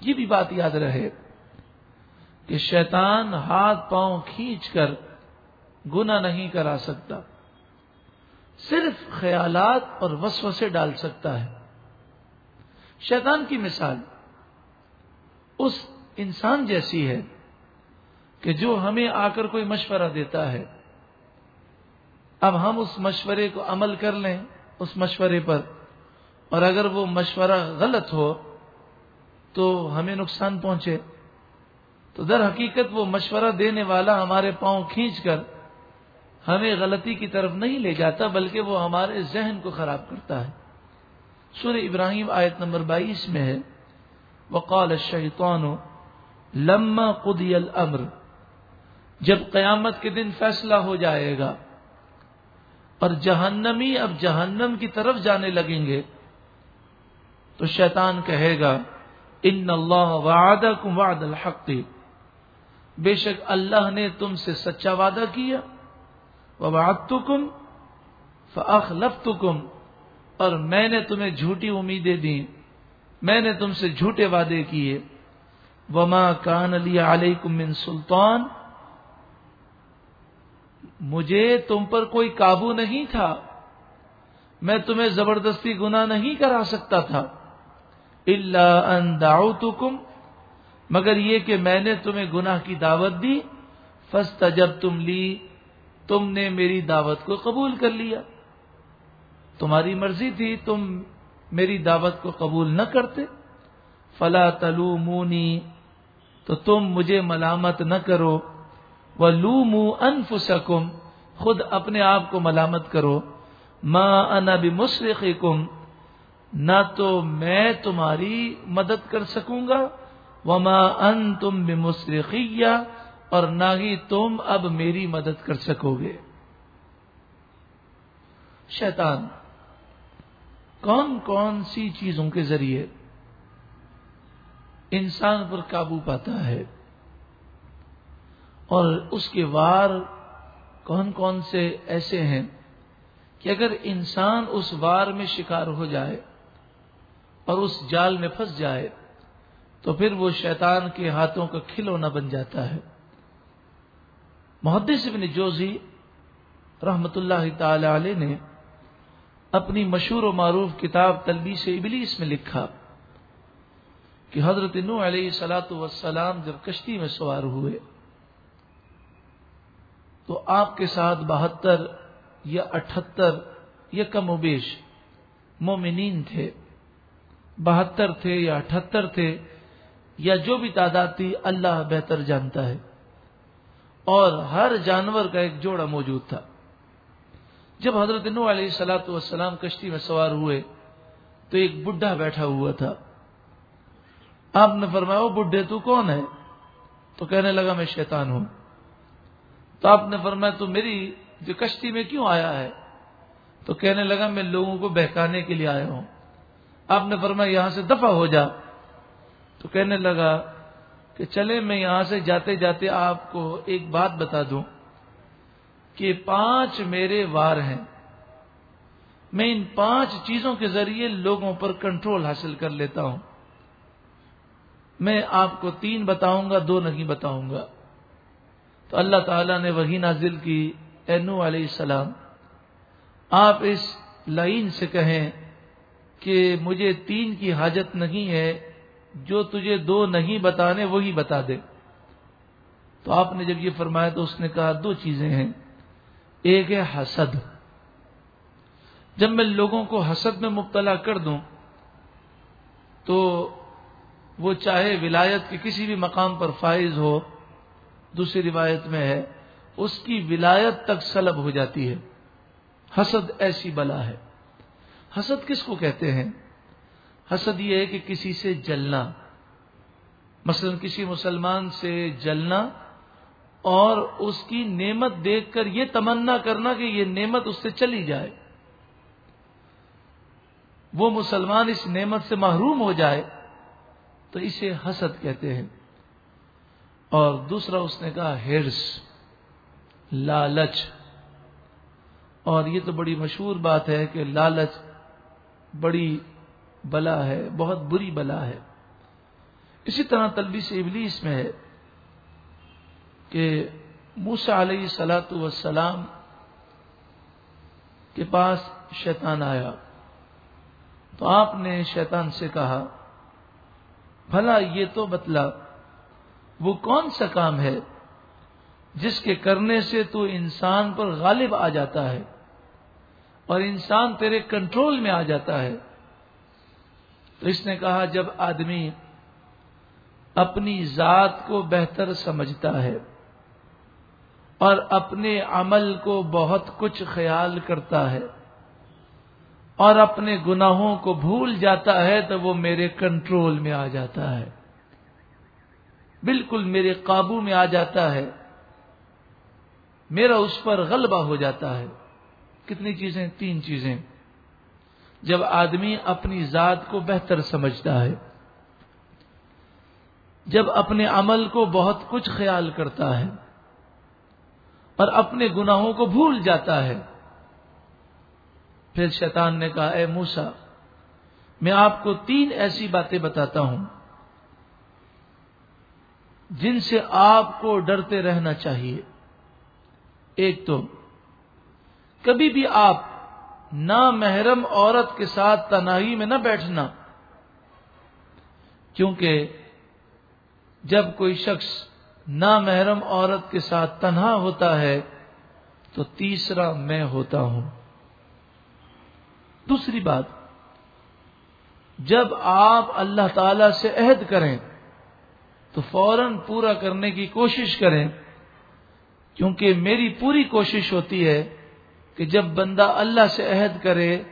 یہ بھی بات یاد رہے کہ شیطان ہاتھ پاؤں کھینچ کر گنا نہیں کرا سکتا۔ صرف خیالات اور وسوسے ڈال سکتا ہے۔ شیطان کی مثال، اس انسان جیسی ہے کہ جو ہمیں آ کر کوئی مشورہ دیتا ہے۔ اب ہم اس مشورے کو عمل کر لیں اس مشورے پر، اور اگر وہ مشورہ غلط ہو تو ہمیں نقصان پہنچے۔ تو در حقیقت وہ مشورہ دینے والا ہمارے پاؤں کھینچ کر ہمیں غلطی کی طرف نہیں لے جاتا، بلکہ وہ ہمارے ذہن کو خراب کرتا ہے۔ سور ابراہیم آیت نمبر بائیس میں ہے، وقال الشیطان لما قضی الامر، جب قیامت کے دن فیصلہ ہو جائے گا اور جہنمی اب جہنم کی طرف جانے لگیں گے، تو شیطان کہے گا، ان اللہ وعد کم واد الحق. بے شک اللہ نے تم سے سچا وعدہ کیا واد کم فخلف اور میں نے تمہیں جھوٹی امیدیں دی میں نے تم سے جھوٹے وعدے کیے۔ وما کان علی علیکم من سلطان مجھے تم پر کوئی قابو نہیں تھا۔ میں تمہیں زبردستی گنا نہیں کرا سکتا تھا۔ اللہ ان دعوتکم مگر یہ کہ میں نے تمہیں گناہ کی دعوت دی۔ فسٹ جب تم لی تم نے میری دعوت کو قبول کر لیا۔ تمہاری مرضی تھی، تم میری دعوت کو قبول نہ کرتے۔ فلا تلو تو تم مجھے ملامت نہ کرو۔ وہ لو منہ خود اپنے آپ کو ملامت کرو۔ ماں انا بھی نہ تو میں تمہاری مدد کر سکوں گا۔ وہ ماں ان تم بھی اور نہ ہی تم اب میری مدد کر سکو گے۔ شیطان، کون کون سی چیزوں کے ذریعے انسان پر قابو پاتا ہے۔ اور اس کے وار کون کون سے ایسے ہیں کہ اگر انسان اس وار میں شکار ہو جائے اور اس جال میں پھنس جائے، تو پھر وہ شیطان کے ہاتھوں کا کھلونا بن جاتا ہے۔ محدث ابن جوزی رحمت اللہ تعالی علیہ نے اپنی مشہور و معروف کتاب تلبی سے ابلیس میں لکھا۔ کہ حضرت نو علیہ سلاۃ وسلام جب کشتی میں سوار ہوئے، تو آپ کے ساتھ بہتر یا اٹھتر یا کم و بیش مومنین تھے، بہتر تھے یا اٹھتر تھے یا جو بھی تعداد تھی، اللہ بہتر جانتا ہے۔ اور ہر جانور کا ایک جوڑا موجود تھا۔ جب حضرت نو علیہ سلاۃ والسلام کشتی میں سوار ہوئے، تو ایک بڈھا بیٹھا ہوا تھا۔ آپ نے فرمایا وہ بڈھے تو کون ہے؟ تو کہنے لگا میں شیطان ہوں۔ تو آپ نے فرمایا تو میری جو کشتی میں کیوں آیا ہے؟ تو کہنے لگا میں لوگوں کو بہکانے کے لیے آیا ہوں۔ آپ نے فرمایا یہاں سے دفع ہو جا۔ تو کہنے لگا کہ چلے میں یہاں سے جاتے جاتے آپ کو ایک بات بتا دوں کہ پانچ میرے وار ہیں۔ میں ان پانچ چیزوں کے ذریعے لوگوں پر کنٹرول حاصل کر لیتا ہوں۔ میں آپ کو تین بتاؤں گا، دو نہیں بتاؤں گا۔ تو اللہ تعالیٰ نے وہی نازل کی اینو علیہ السلام، آپ اس لائن سے کہیں کہ مجھے تین کی حاجت نہیں ہے، جو تجھے دو نہیں بتانے وہی بتا دے۔ تو آپ نے جب یہ فرمایا تو اس نے کہا دو چیزیں ہیں۔ ایک ہے حسد۔ جب میں لوگوں کو حسد میں مبتلا کر دوں، تو وہ چاہے ولایت کے کسی بھی مقام پر فائز ہو، دوسری روایت میں ہے، اس کی ولایت تک سلب ہو جاتی ہے۔ حسد ایسی بلا ہے۔ حسد کس کو کہتے ہیں؟ حسد یہ ہے کہ کسی سے جلنا۔ مثلا کسی مسلمان سے جلنا اور اس کی نعمت دیکھ کر یہ تمنا کرنا کہ یہ نعمت اس سے چلی جائے۔ وہ مسلمان اس نعمت سے محروم ہو جائے۔ تو اسے حسد کہتے ہیں۔ اور دوسرا اس نے کہا، ہرس، لالچ۔ اور یہ تو بڑی مشہور بات ہے کہ لالچ بڑی بلا ہے، بہت بری بلا ہے۔ اسی طرح تلبی سے ابلیس میں ہے کہ موسا علیہ سلاۃ وسلام کے پاس شیطان آیا۔ تو آپ نے شیطان سے کہا بھلا یہ تو بتلا، وہ کون سا کام ہے جس کے کرنے سے تو انسان پر غالب آ جاتا ہے اور انسان تیرے کنٹرول میں آ جاتا ہے؟ تو اس نے کہا، جب آدمی اپنی ذات کو بہتر سمجھتا ہے اور اپنے عمل کو بہت کچھ خیال کرتا ہے اور اپنے گناہوں کو بھول جاتا ہے تو وہ میرے کنٹرول میں آ جاتا ہے۔ بالکل میرے قابو میں آ جاتا ہے۔ میرا اس پر غلبہ ہو جاتا ہے۔ کتنی چیزیں؟ تین چیزیں۔ جب آدمی اپنی ذات کو بہتر سمجھتا ہے، جب اپنے عمل کو بہت کچھ خیال کرتا ہے اور اپنے گناہوں کو بھول جاتا ہے پھر شیطان نے کہا، اے موسا میں آپ کو تین ایسی باتیں بتاتا ہوں جن سے آپ کو ڈرتے رہنا چاہیے۔ ایک تو، کبھی بھی آپ نامحرم عورت کے ساتھ تنہائی میں نہ بیٹھنا، کیونکہ جب کوئی شخص نامحرم عورت کے ساتھ تنہا ہوتا ہے تو تیسرا میں ہوتا ہوں۔ دوسری بات، جب آپ اللہ تعالی سے عہد کریں تو فوراً پورا کرنے کی کوشش کریں، کیونکہ میری پوری کوشش ہوتی ہے کہ جب بندہ اللہ سے عہد کرے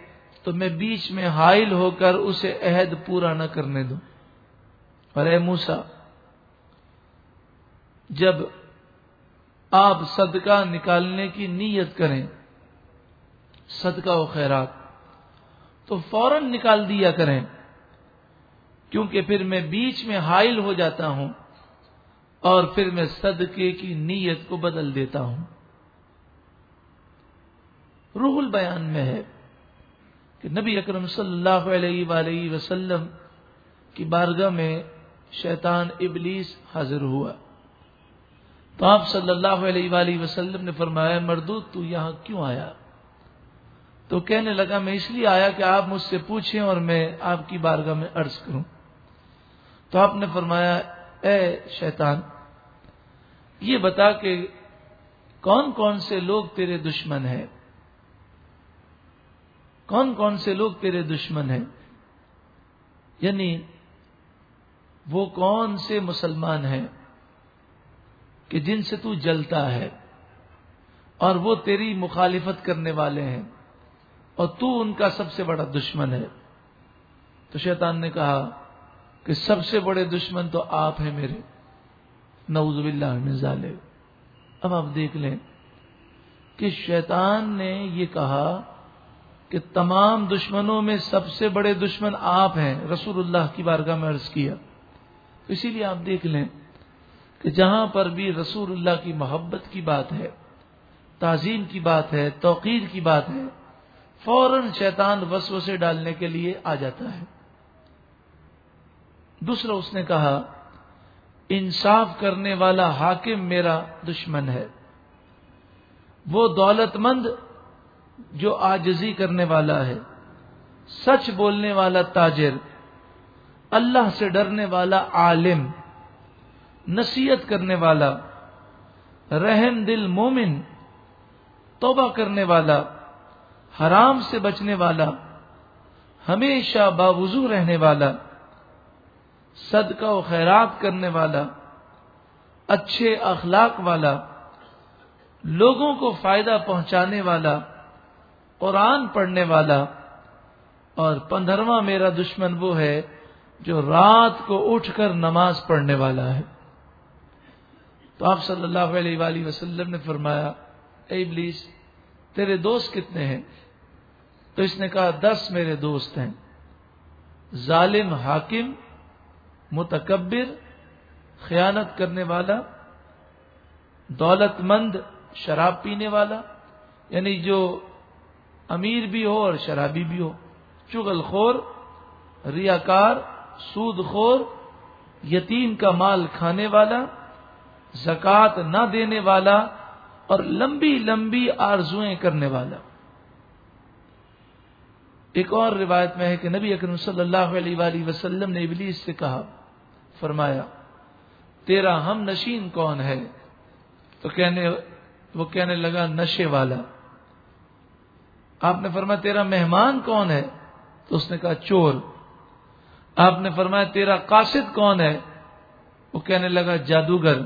تو میں بیچ میں حائل ہو کر اسے عہد پورا نہ کرنے دوں۔ اور اے موسا جب آپ صدقہ نکالنے کی نیت کریں، صدقہ و خیرات۔ تو فوراً نکال دیا کریں۔ کیونکہ پھر میں بیچ میں حائل ہو جاتا ہوں اور پھر میں صدقے کی نیت کو بدل دیتا ہوں۔ روح البیان میں ہے کہ نبی اکرم صلی اللہ علیہ وآلہ وسلم کی بارگاہ میں شیطان ابلیس حاضر ہوا۔ تو آپ صلی اللہ علیہ وآلہ وسلم نے فرمایا، مردود تو یہاں کیوں آیا؟ تو کہنے لگا میں اس لیے آیا کہ آپ مجھ سے پوچھیں اور میں آپ کی بارگاہ میں عرض کروں۔ تو آپ نے فرمایا، اے شیطان، یہ بتا کہ کون کون سے لوگ تیرے دشمن ہیں؟ کون کون سے لوگ تیرے دشمن ہیں؟ یعنی وہ کون سے مسلمان ہیں کہ جن سے تو جلتا ہے اور وہ تیری مخالفت کرنے والے ہیں؟ اور تو ان کا سب سے بڑا دشمن ہے۔ تو شیطان نے کہا کہ سب سے بڑے دشمن تو آپ ہیں میرے۔ نعوذ باللہ من ظالم اب آپ دیکھ لیں کہ شیطان نے یہ کہا کہ تمام دشمنوں میں سب سے بڑے دشمن آپ ہیں۔ رسول اللہ کی بارگاہ میں عرض کیا۔ اسی لیے آپ دیکھ لیں کہ جہاں پر بھی رسول اللہ کی محبت کی بات ہے، تعظیم کی بات ہے، توقیر کی بات ہے فوراً شیطان وسو سے ڈالنے کے لیے آ جاتا ہے۔ دوسرا اس نے کہا، انصاف کرنے والا حاکم میرا دشمن ہے۔ وہ دولت مند جو آجزی کرنے والا ہے، سچ بولنے والا تاجر، اللہ سے ڈرنے والا عالم، نصیحت کرنے والا، رحم دل مومن، توبہ کرنے والا حرام سے بچنے والا، ہمیشہ باوضو رہنے والا، صدقہ و خیرات کرنے والا، اچھے اخلاق والا، لوگوں کو فائدہ پہنچانے والا، قرآن پڑھنے والا، اور پندرواں میرا دشمن وہ ہے جو رات کو اٹھ کر نماز پڑھنے والا ہے۔ تو آپ صلی اللہ علیہ وآلہ وسلم نے فرمایا، اے ابلیس، تیرے دوست کتنے ہیں؟ تو اس نے کہا دس میرے دوست ہیں۔ ظالم، حاکم، متکبر، خیانت کرنے والا دولت مند شراب پینے والا یعنی جو امیر بھی ہو اور شرابی بھی ہو۔ چغل خور، ریاکار، سود خور، یتیم کا مال کھانے والا زکوٰۃ نہ دینے والا اور لمبی لمبی آرزویں کرنے والا۔ ایک اور روایت میں ہے کہ نبی اکرم صلی اللہ علیہ وآلہ وسلم نے ابلیس سے کہا، فرمایا، تیرا ہم نشین کون ہے؟ تو کہنے، وہ کہنے لگا، نشے والا۔ آپ نے فرمایا، تیرا مہمان کون ہے؟ تو اس نے کہا، چور۔ آپ نے فرمایا، تیرا قاصد کون ہے؟ وہ کہنے لگا، جادوگر۔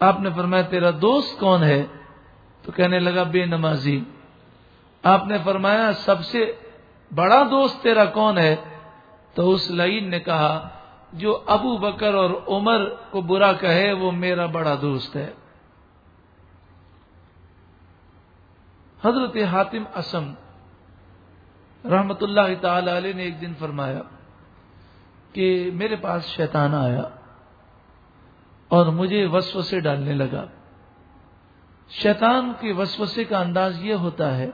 آپ نے فرمایا، تیرا دوست کون ہے؟ تو کہنے لگا، بے نمازی۔ آپ نے فرمایا، سب سے بڑا دوست تیرا کون ہے؟ تو اس لائن نے کہا، جو ابو بکر اور عمر کو برا کہے، وہ میرا بڑا دوست ہے۔ حضرت حاتم اسم رحمت اللہ تعالی علیہ نے ایک دن فرمایا کہ میرے پاس شیطان آیا اور مجھے وسوسے ڈالنے لگا۔ شیطان کے وسوسے کا انداز یہ ہوتا ہے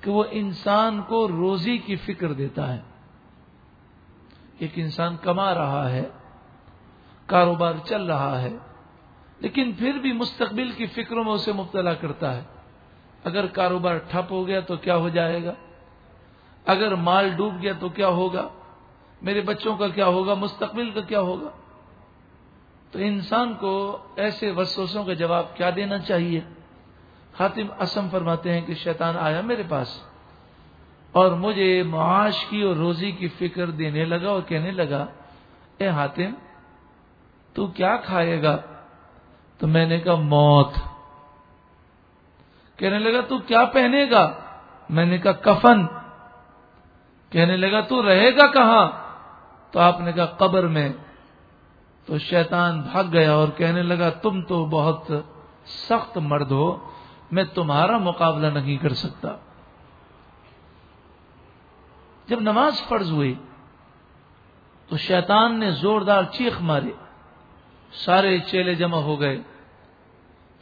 کہ وہ انسان کو روزی کی فکر دیتا ہے۔ ایک انسان کما رہا ہے، کاروبار چل رہا ہے، لیکن پھر بھی مستقبل کی فکروں میں اسے مبتلا کرتا ہے۔ اگر کاروبار ٹھپ ہو گیا تو کیا ہو جائے گا؟ اگر مال ڈوب گیا تو کیا ہوگا؟ میرے بچوں کا کیا ہوگا؟ مستقبل کا کیا ہوگا؟ تو انسان کو ایسے وسوسوں کا جواب کیا دینا چاہیے؟ خاتم اسم فرماتے ہیں کہ شیطان آیا میرے پاس اور مجھے معاش کی اور روزی کی فکر دینے لگا اور کہنے لگا، اے حاتم، تو کیا کھائے گا؟ تو میں نے کہا، موت۔ کہنے لگا، تو کیا پہنے گا؟ میں نے کہا، کفن۔ کہنے لگا، تو رہے گا کہاں؟ تو آپ نے کہا، قبر میں۔ تو شیطان بھاگ گیا اور کہنے لگا، تم تو بہت سخت مرد ہو۔ میں تمہارا مقابلہ نہیں کر سکتا۔ جب نماز فرض ہوئی تو شیطان نے زوردار چیخ ماری سارے چیلے جمع ہو گئے۔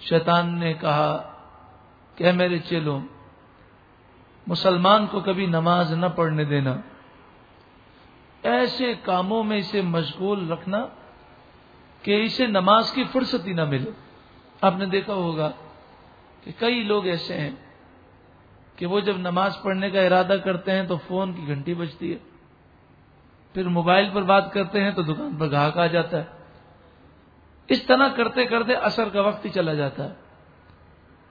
شیطان نے کہا کہ میرے چیلوں، مسلمان کو کبھی نماز نہ پڑھنے دینا۔ ایسے کاموں میں اسے مشغول رکھنا کہ اسے نماز کی فرصت ہی نہ ملے۔ آپ نے دیکھا ہوگا کہ کئی لوگ ایسے ہیں کہ وہ جب نماز پڑھنے کا ارادہ کرتے ہیں تو فون کی گھنٹی بجتی ہے۔ پھر موبائل پر بات کرتے ہیں تو دکان پر گاہک آ جاتا ہے۔ اس طرح کرتے کرتے اثر کا وقت ہی چلا جاتا ہے۔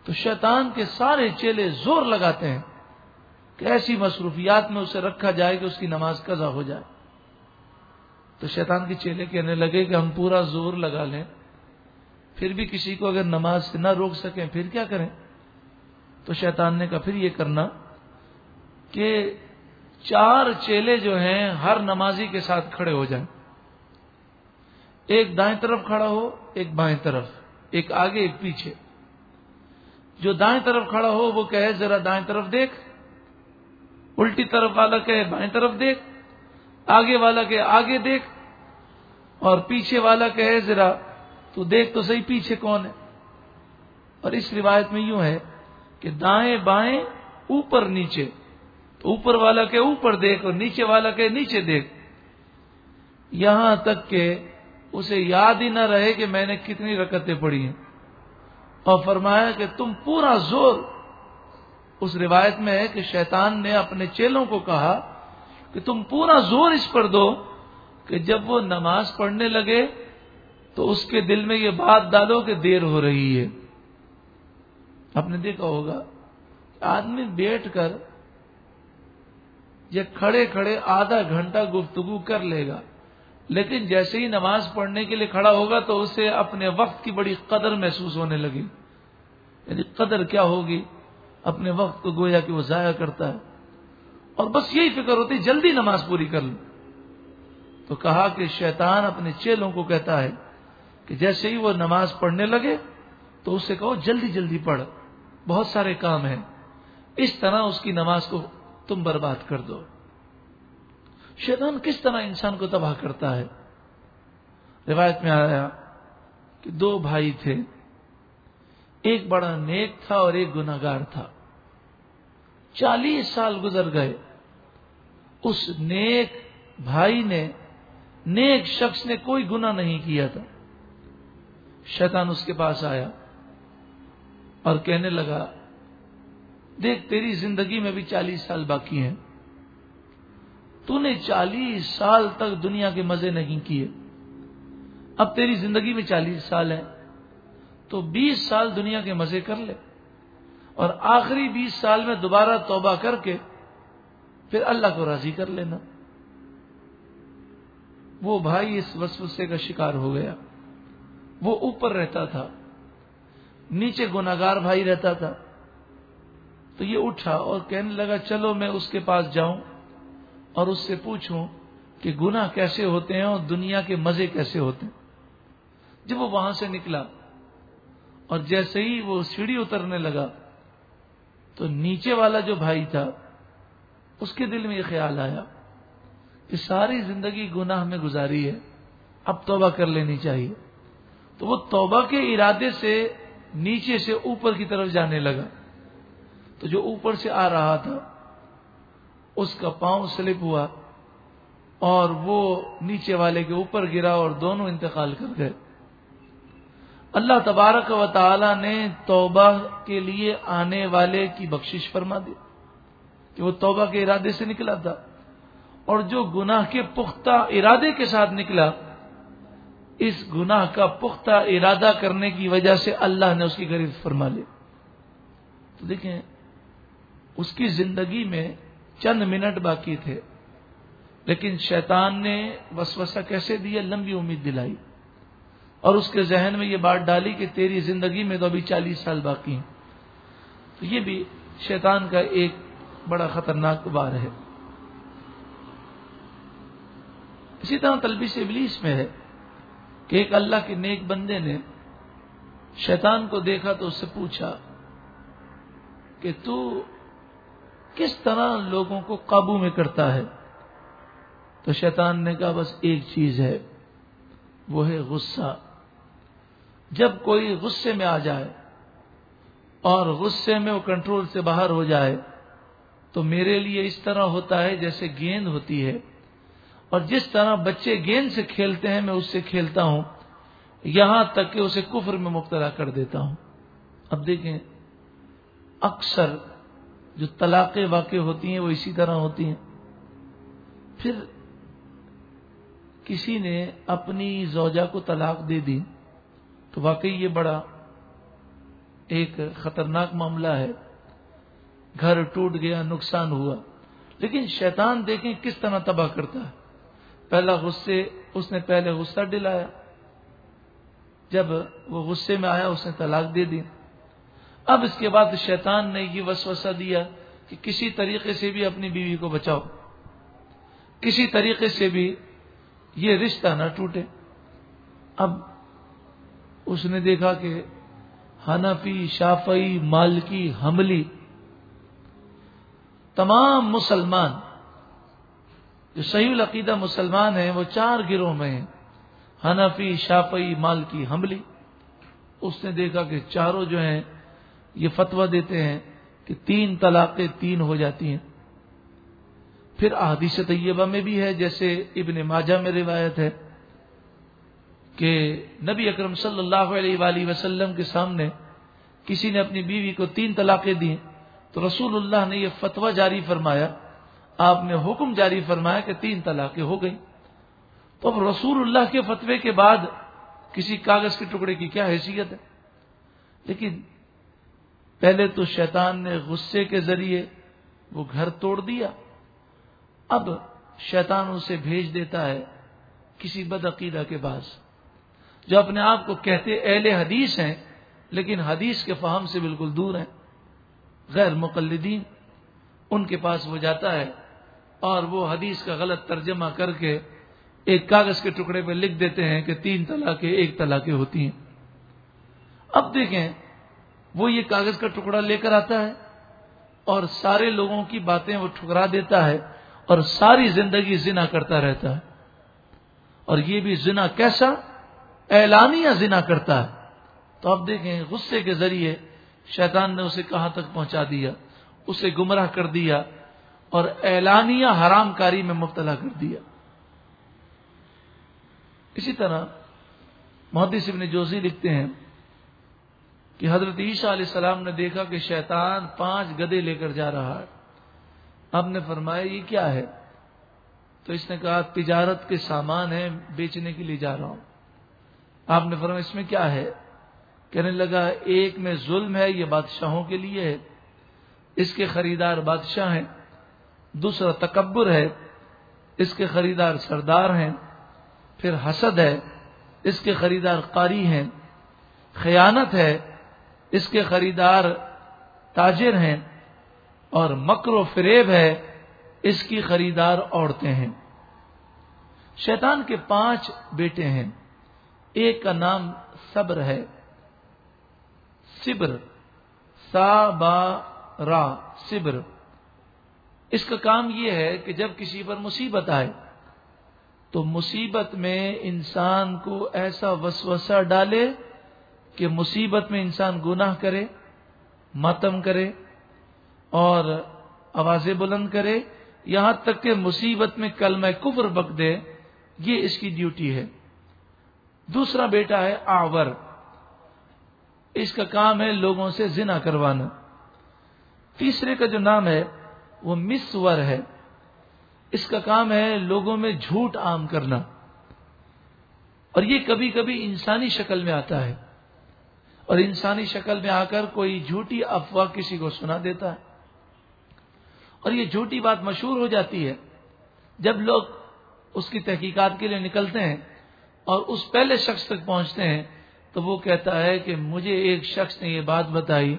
تو شیطان کے سارے چیلے زور لگاتے ہیں کہ ایسی مصروفیات میں اسے رکھا جائے کہ اس کی نماز قضا ہو جائے۔ تو شیطان کے چیلے کہنے لگے کہ ہم پورا زور لگا لیں۔ پھر بھی کسی کو اگر نماز سے نہ روک سکیں، پھر کیا کریں؟ تو شیطان نے کہا، پھر یہ کرنا کہ چار چیلے جو ہیں، ہر نمازی کے ساتھ کھڑے ہو جائیں۔ ایک دائیں طرف کھڑا ہو، ایک بائیں طرف، ایک آگے، ایک پیچھے۔ جو دائیں طرف کھڑا ہو، وہ کہے، ذرا دائیں طرف دیکھ۔ الٹی طرف والا کہے، بائیں طرف دیکھ۔ آگے والا کہ آگے دیکھ۔ اور پیچھے والا کہے، ذرا تو دیکھ تو صحیح پیچھے کون ہے؟ اور اس روایت میں یوں ہے کہ دائیں بائیں اوپر نیچے، تو اوپر والا کے اوپر دیکھ اور نیچے والا کے نیچے دیکھ۔ یہاں تک کہ اسے یاد ہی نہ رہے کہ میں نے کتنی رکتیں پڑھی ہیں۔ اور فرمایا کہ تم پورا زور اس روایت میں ہے کہ شیطان نے اپنے چیلوں کو کہا کہ تم پورا زور اس پر دو کہ جب وہ نماز پڑھنے لگے تو اس کے دل میں یہ بات ڈالو کہ دیر ہو رہی ہے۔ آپ نے دیکھا ہوگا آدمی بیٹھ کر یہ کھڑے کھڑے آدھا گھنٹہ گفتگو کر لے گا، لیکن جیسے ہی نماز پڑھنے کے لیے کھڑا ہوگا تو اسے اپنے وقت کی بڑی قدر محسوس ہونے لگی۔ یعنی قدر کیا ہوگی؟ اپنے وقت کو گویا کہ وہ ضائع کرتا ہے۔ اور بس یہی فکر ہوتی، جلدی نماز پوری کر لوں تو کہا کہ شیطان اپنے چیلوں کو کہتا ہے کہ جیسے ہی وہ نماز پڑھنے لگے تو اسے کہو جلدی جلدی پڑھ، بہت سارے کام ہیں۔ اس طرح اس کی نماز کو تم برباد کر دو۔ شیطان کس طرح انسان کو تباہ کرتا ہے؟ روایت میں آیا کہ دو بھائی تھے۔ ایک بڑا نیک تھا اور ایک گناگار تھا۔ چالیس سال گزر گئے۔ اس نیک بھائی نے، نیک شخص نے کوئی گنا نہیں کیا تھا۔ شیطان اس کے پاس آیا اور کہنے لگا، دیکھ، تیری زندگی میں بھی چالیس سال باقی ہیں۔ تو نے چالیس سال تک دنیا کے مزے نہیں کیے۔ اب تیری زندگی میں چالیس سال ہیں۔ تو بیس سال دنیا کے مزے کر لے۔ اور آخری بیس سال میں دوبارہ توبہ کر کے پھر اللہ کو راضی کر لینا۔ وہ بھائی اس وسوسے کا شکار ہو گیا۔ وہ اوپر رہتا تھا، نیچے گناگار بھائی رہتا تھا۔ تو یہ اٹھا اور کہنے لگا، چلو میں اس کے پاس جاؤں اور اس سے پوچھوں کہ گنا کیسے ہوتے ہیں اور دنیا کے مزے کیسے ہوتے ہیں۔ جب وہ وہاں سے نکلا اور جیسے ہی وہ سیڑھی اترنے لگا تو نیچے والا جو بھائی تھا، اس کے دل میں یہ خیال آیا کہ ساری زندگی گناہ میں گزاری ہے، اب توبہ کر لینی چاہیے۔ تو وہ توبہ کے ارادے سے نیچے سے اوپر کی طرف جانے لگا۔ تو جو اوپر سے آ رہا تھا، اس کا پاؤں سلپ ہوا اور وہ نیچے والے کے اوپر گرا اور دونوں انتقال کر گئے۔ اللہ تبارک و تعالی نے توبہ کے لیے آنے والے کی بخشش فرما دی کہ وہ توبہ کے ارادے سے نکلا تھا اور جو گناہ کے پختہ ارادے کے ساتھ نکلا اس گناہ کا پختہ ارادہ کرنے کی وجہ سے اللہ نے اس کی غریب فرما لی۔ تو دیکھیں، اس کی زندگی میں چند منٹ باقی تھے، لیکن شیطان نے وسوسہ کیسے دیا لمبی امید دلائی۔ اور اس کے ذہن میں یہ بات ڈالی کہ تیری زندگی میں تو ابھی چالیس سال باقی ہیں۔ تو یہ بھی شیطان کا ایک بڑا خطرناک بار ہے۔ اسی طرح تلبیس ابلیس میں ہے۔ کہ ایک اللہ کے نیک بندے نے شیطان کو دیکھا تو اس سے پوچھا کہ تو کس طرح لوگوں کو قابو میں کرتا ہے؟ تو شیطان نے کہا، بس ایک چیز ہے، وہ ہے غصہ۔ جب کوئی غصے میں آ جائے اور غصے میں وہ کنٹرول سے باہر ہو جائے، تو میرے لیے اس طرح ہوتا ہے جیسے گیند ہوتی ہے۔ اور جس طرح بچے گیند سے کھیلتے ہیں، میں اس سے کھیلتا ہوں، یہاں تک کہ اسے کفر میں مبتلا کر دیتا ہوں۔ اب دیکھیں، اکثر جو طلاقیں واقع ہوتی ہیں، وہ اسی طرح ہوتی ہیں۔ پھر کسی نے اپنی زوجہ کو طلاق دے دی، تو واقعی یہ بڑا ایک خطرناک معاملہ ہے۔ گھر ٹوٹ گیا، نقصان ہوا۔ لیکن شیطان دیکھیں کس طرح تباہ کرتا ہے۔ پہلا غصے، اس نے پہلے غصہ ڈلایا جب وہ غصے میں آیا، اس نے طلاق دے دی۔ اب اس کے بعد شیطان نے یہ وسوسہ دیا کہ کسی طریقے سے بھی اپنی بیوی کو بچاؤ۔ کسی طریقے سے بھی یہ رشتہ نہ ٹوٹے۔ اب اس نے دیکھا کہ حنفی شافئی مالکی، حملی تمام مسلمان جو صحیح العقیدہ مسلمان ہیں، وہ چار گروہ میں ہیں۔ حنفی شافئی مالکی، حملی۔ اس نے دیکھا کہ چاروں جو ہیں، یہ فتوا دیتے ہیں کہ تین طلاقیں تین ہو جاتی ہیں۔ پھر احادیث طیبہ میں بھی ہے، جیسے ابن ماجہ میں روایت ہے کہ نبی اکرم صلی اللہ علیہ وآلہ وسلم کے سامنے کسی نے اپنی بیوی کو تین طلاقیں دی تو رسول اللہ نے یہ فتویٰ جاری فرمایا آپ نے حکم جاری فرمایا کہ تین طلاقیں ہو گئی تو اب رسول اللہ کے فتوے کے بعد کسی کاغذ کے ٹکڑے کی کیا حیثیت ہے؟ لیکن پہلے تو شیطان نے غصے کے ذریعے وہ گھر توڑ دیا۔ اب شیطان اسے بھیج دیتا ہے کسی بد عقیدہ کے پاس جو اپنے آپ کو کہتے اہل حدیث ہیں، لیکن حدیث کے فہم سے بالکل دور ہیں۔ غیر مقلدین، ان کے پاس وہ جاتا ہے اور وہ حدیث کا غلط ترجمہ کر کے ایک کاغذ کے ٹکڑے پہ لکھ دیتے ہیں کہ تین طلاقیں ایک طلاقیں ہوتی ہیں۔ اب دیکھیں، وہ یہ کاغذ کا ٹکڑا لے کر آتا ہے اور سارے لوگوں کی باتیں وہ ٹھکرا دیتا ہے اور ساری زندگی زنا کرتا رہتا ہے۔ اور یہ بھی زنا کیسا؟ اعلانیہ زنا کرتا ہے۔ تو اب دیکھیں، غصے کے ذریعے شیطان نے اسے کہاں تک پہنچا دیا؟ اسے گمراہ کر دیا۔ اور اعلانیہ حرام کاری میں مبتلا کر دیا۔ اسی طرح محدث ابن جوزی لکھتے ہیں کہ حضرت عیسیٰ علیہ السلام نے دیکھا کہ شیطان پانچ گدے لے کر جا رہا ہے۔ اب نے فرمایا، یہ کیا ہے؟ تو اس نے کہا، تجارت کے سامان ہیں، بیچنے کے لیے جا رہا ہوں۔ آپ نے فرمایا، اس میں کیا ہے؟ کہنے لگا، ایک میں ظلم ہے، یہ بادشاہوں کے لیے ہے۔ اس کے خریدار بادشاہ ہیں۔ دوسرا تکبر ہے، اس کے خریدار سردار ہیں، پھر حسد ہے، اس کے خریدار قاری ہیں، خیانت ہے، اس کے خریدار تاجر ہیں، اور مکر و فریب ہے، اس کی خریدار عورتیں ہیں۔ شیطان کے پانچ بیٹے ہیں، ایک کا نام صبر ہے۔ سبر سا با را سبر اس کا کام یہ ہے کہ جب کسی پر مصیبت آئے تو مصیبت میں انسان کو ایسا وسوسہ ڈالے کہ مصیبت میں انسان گناہ کرے، ماتم کرے اور آوازیں بلند کرے، یہاں تک کہ مصیبت میں کل میں کفر بک دے، یہ اس کی ڈیوٹی ہے۔ دوسرا بیٹا ہے آور۔ اس کا کام ہے لوگوں سے زنا کروانا۔ تیسرے کا جو نام ہے وہ مسور ہے۔ اس کا کام ہے لوگوں میں جھوٹ عام کرنا۔ اور یہ کبھی کبھی انسانی شکل میں آتا ہے۔ اور انسانی شکل میں آ کر کوئی جھوٹی افواہ کسی کو سنا دیتا ہے۔ اور یہ جھوٹی بات مشہور ہو جاتی ہے۔ جب لوگ اس کی تحقیقات کے لیے نکلتے ہیں اور اس پہلے شخص تک پہنچتے ہیں تو وہ کہتا ہے کہ مجھے ایک شخص نے یہ بات بتائی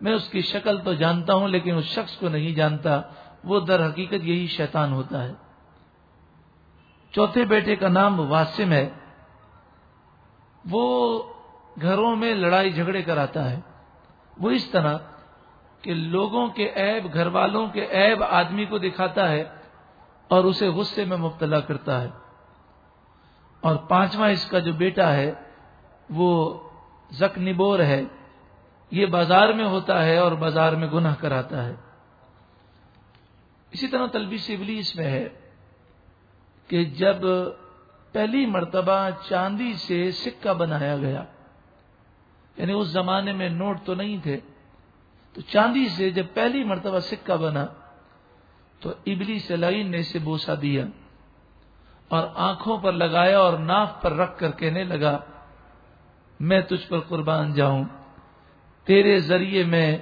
میں اس کی شکل تو جانتا ہوں، لیکن اس شخص کو نہیں جانتا۔ وہ در حقیقت یہی شیطان ہوتا ہے۔ چوتھے بیٹے کا نام واسم ہے۔ وہ گھروں میں لڑائی جھگڑے کراتا ہے۔ وہ اس طرح کہ لوگوں کے عیب، گھر والوں کے عیب آدمی کو دکھاتا ہے اور اسے غصے میں مبتلا کرتا ہے۔ اور پانچواں اس کا جو بیٹا ہے، وہ زک نبور ہے۔ یہ بازار میں ہوتا ہے اور بازار میں گناہ کراتا ہے۔ اسی طرح تلبی سبلی اس میں ہے کہ جب پہلی مرتبہ چاندی سے سکہ بنایا گیا یعنی اس زمانے میں نوٹ تو نہیں تھے، تو چاندی سے جب پہلی مرتبہ سکہ بنا، تو ابلی سے لائن نے اسے بوسا دیا اور آنکھوں پر لگایا اور ناف پر رکھ کر کہنے لگا، میں تجھ پر قربان جاؤں۔ تیرے ذریعے میں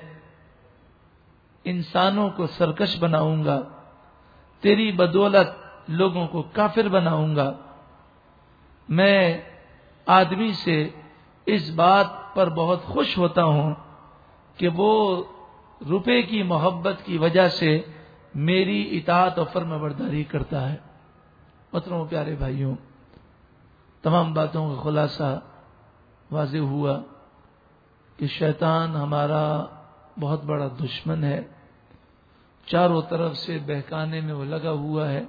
انسانوں کو سرکش بناؤں گا، تیری بدولت لوگوں کو کافر بناؤں گا۔ میں آدمی سے اس بات پر بہت خوش ہوتا ہوں کہ وہ روپے کی محبت کی وجہ سے میری اطاعت و فرم برداری کرتا ہے۔ مطلب پیارے بھائیوں، تمام باتوں کا خلاصہ واضح ہوا۔ کہ شیطان ہمارا بہت بڑا دشمن ہے۔ چاروں طرف سے بہکانے میں وہ لگا ہوا ہے۔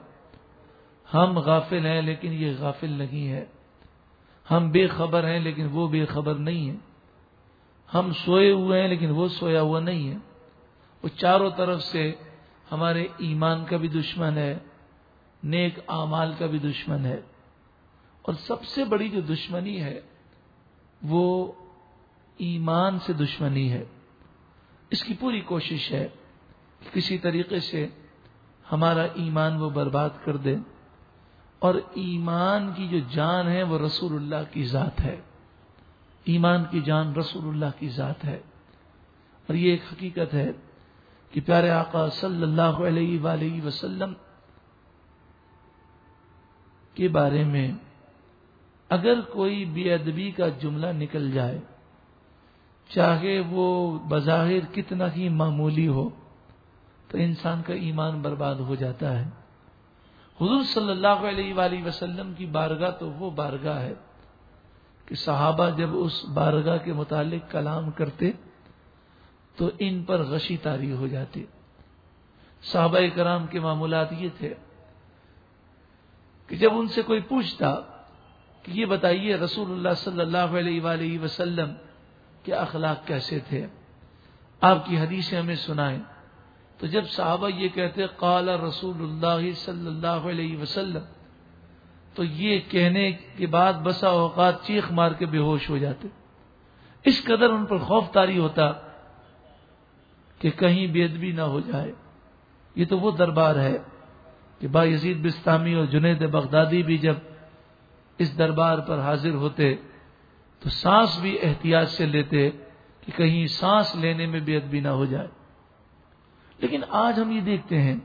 ہم غافل ہیں لیکن یہ غافل نہیں ہے۔ ہم بے خبر ہیں لیکن وہ بے خبر نہیں ہے۔ ہم سوئے ہوئے ہیں لیکن وہ سویا ہوا نہیں ہے۔ وہ چاروں طرف سے ہمارے ایمان کا بھی دشمن ہے۔ نیک اعمال کا بھی دشمن ہے۔ اور سب سے بڑی جو دشمنی ہے وہ ایمان سے دشمنی ہے۔ اس کی پوری کوشش ہے کہ کسی طریقے سے ہمارا ایمان وہ برباد کر دے اور ایمان کی جو جان ہے وہ رسول اللہ کی ذات ہے۔ ایمان کی جان رسول اللہ کی ذات ہے۔ اور یہ ایک حقیقت ہے کہ پیارے آقا صلی اللہ علیہ وآلہ وسلم کے بارے میں اگر کوئی بے ادبی کا جملہ نکل جائے چاہے وہ بظاہر کتنا ہی معمولی ہو، تو انسان کا ایمان برباد ہو جاتا ہے۔ حضور صلی اللہ علیہ وآلہ وسلم کی بارگاہ تو وہ بارگاہ ہے کہ صحابہ جب اس بارگاہ کے متعلق کلام کرتے تو ان پر غشی تاری ہو جاتی۔ صحابہ کرام کے معمولات یہ تھے کہ جب ان سے کوئی پوچھتا کہ یہ بتائیے رسول اللہ صلی اللہ علیہ وآلہ وسلم کے اخلاق کیسے تھے؟ آپ کی حدیثیں ہمیں سنائیں۔ تو جب صحابہ یہ کہتے، قال رسول اللہ صلی اللہ علیہ وسلم، تو یہ کہنے کے بعد بسا اوقات چیخ مار کے بے ہوش ہو جاتے۔ اس قدر ان پر خوف تاری ہوتا کہ کہیں بے ادبی نہ ہو جائے۔ یہ تو وہ دربار ہے کہ با یزید بستانی اور جنید بغدادی بھی جب اس دربار پر حاضر ہوتے تو سانس بھی احتیاط سے لیتے کہ کہیں سانس لینے میں بے ادبی نہ ہو جائے۔ لیکن آج ہم یہ دیکھتے ہیں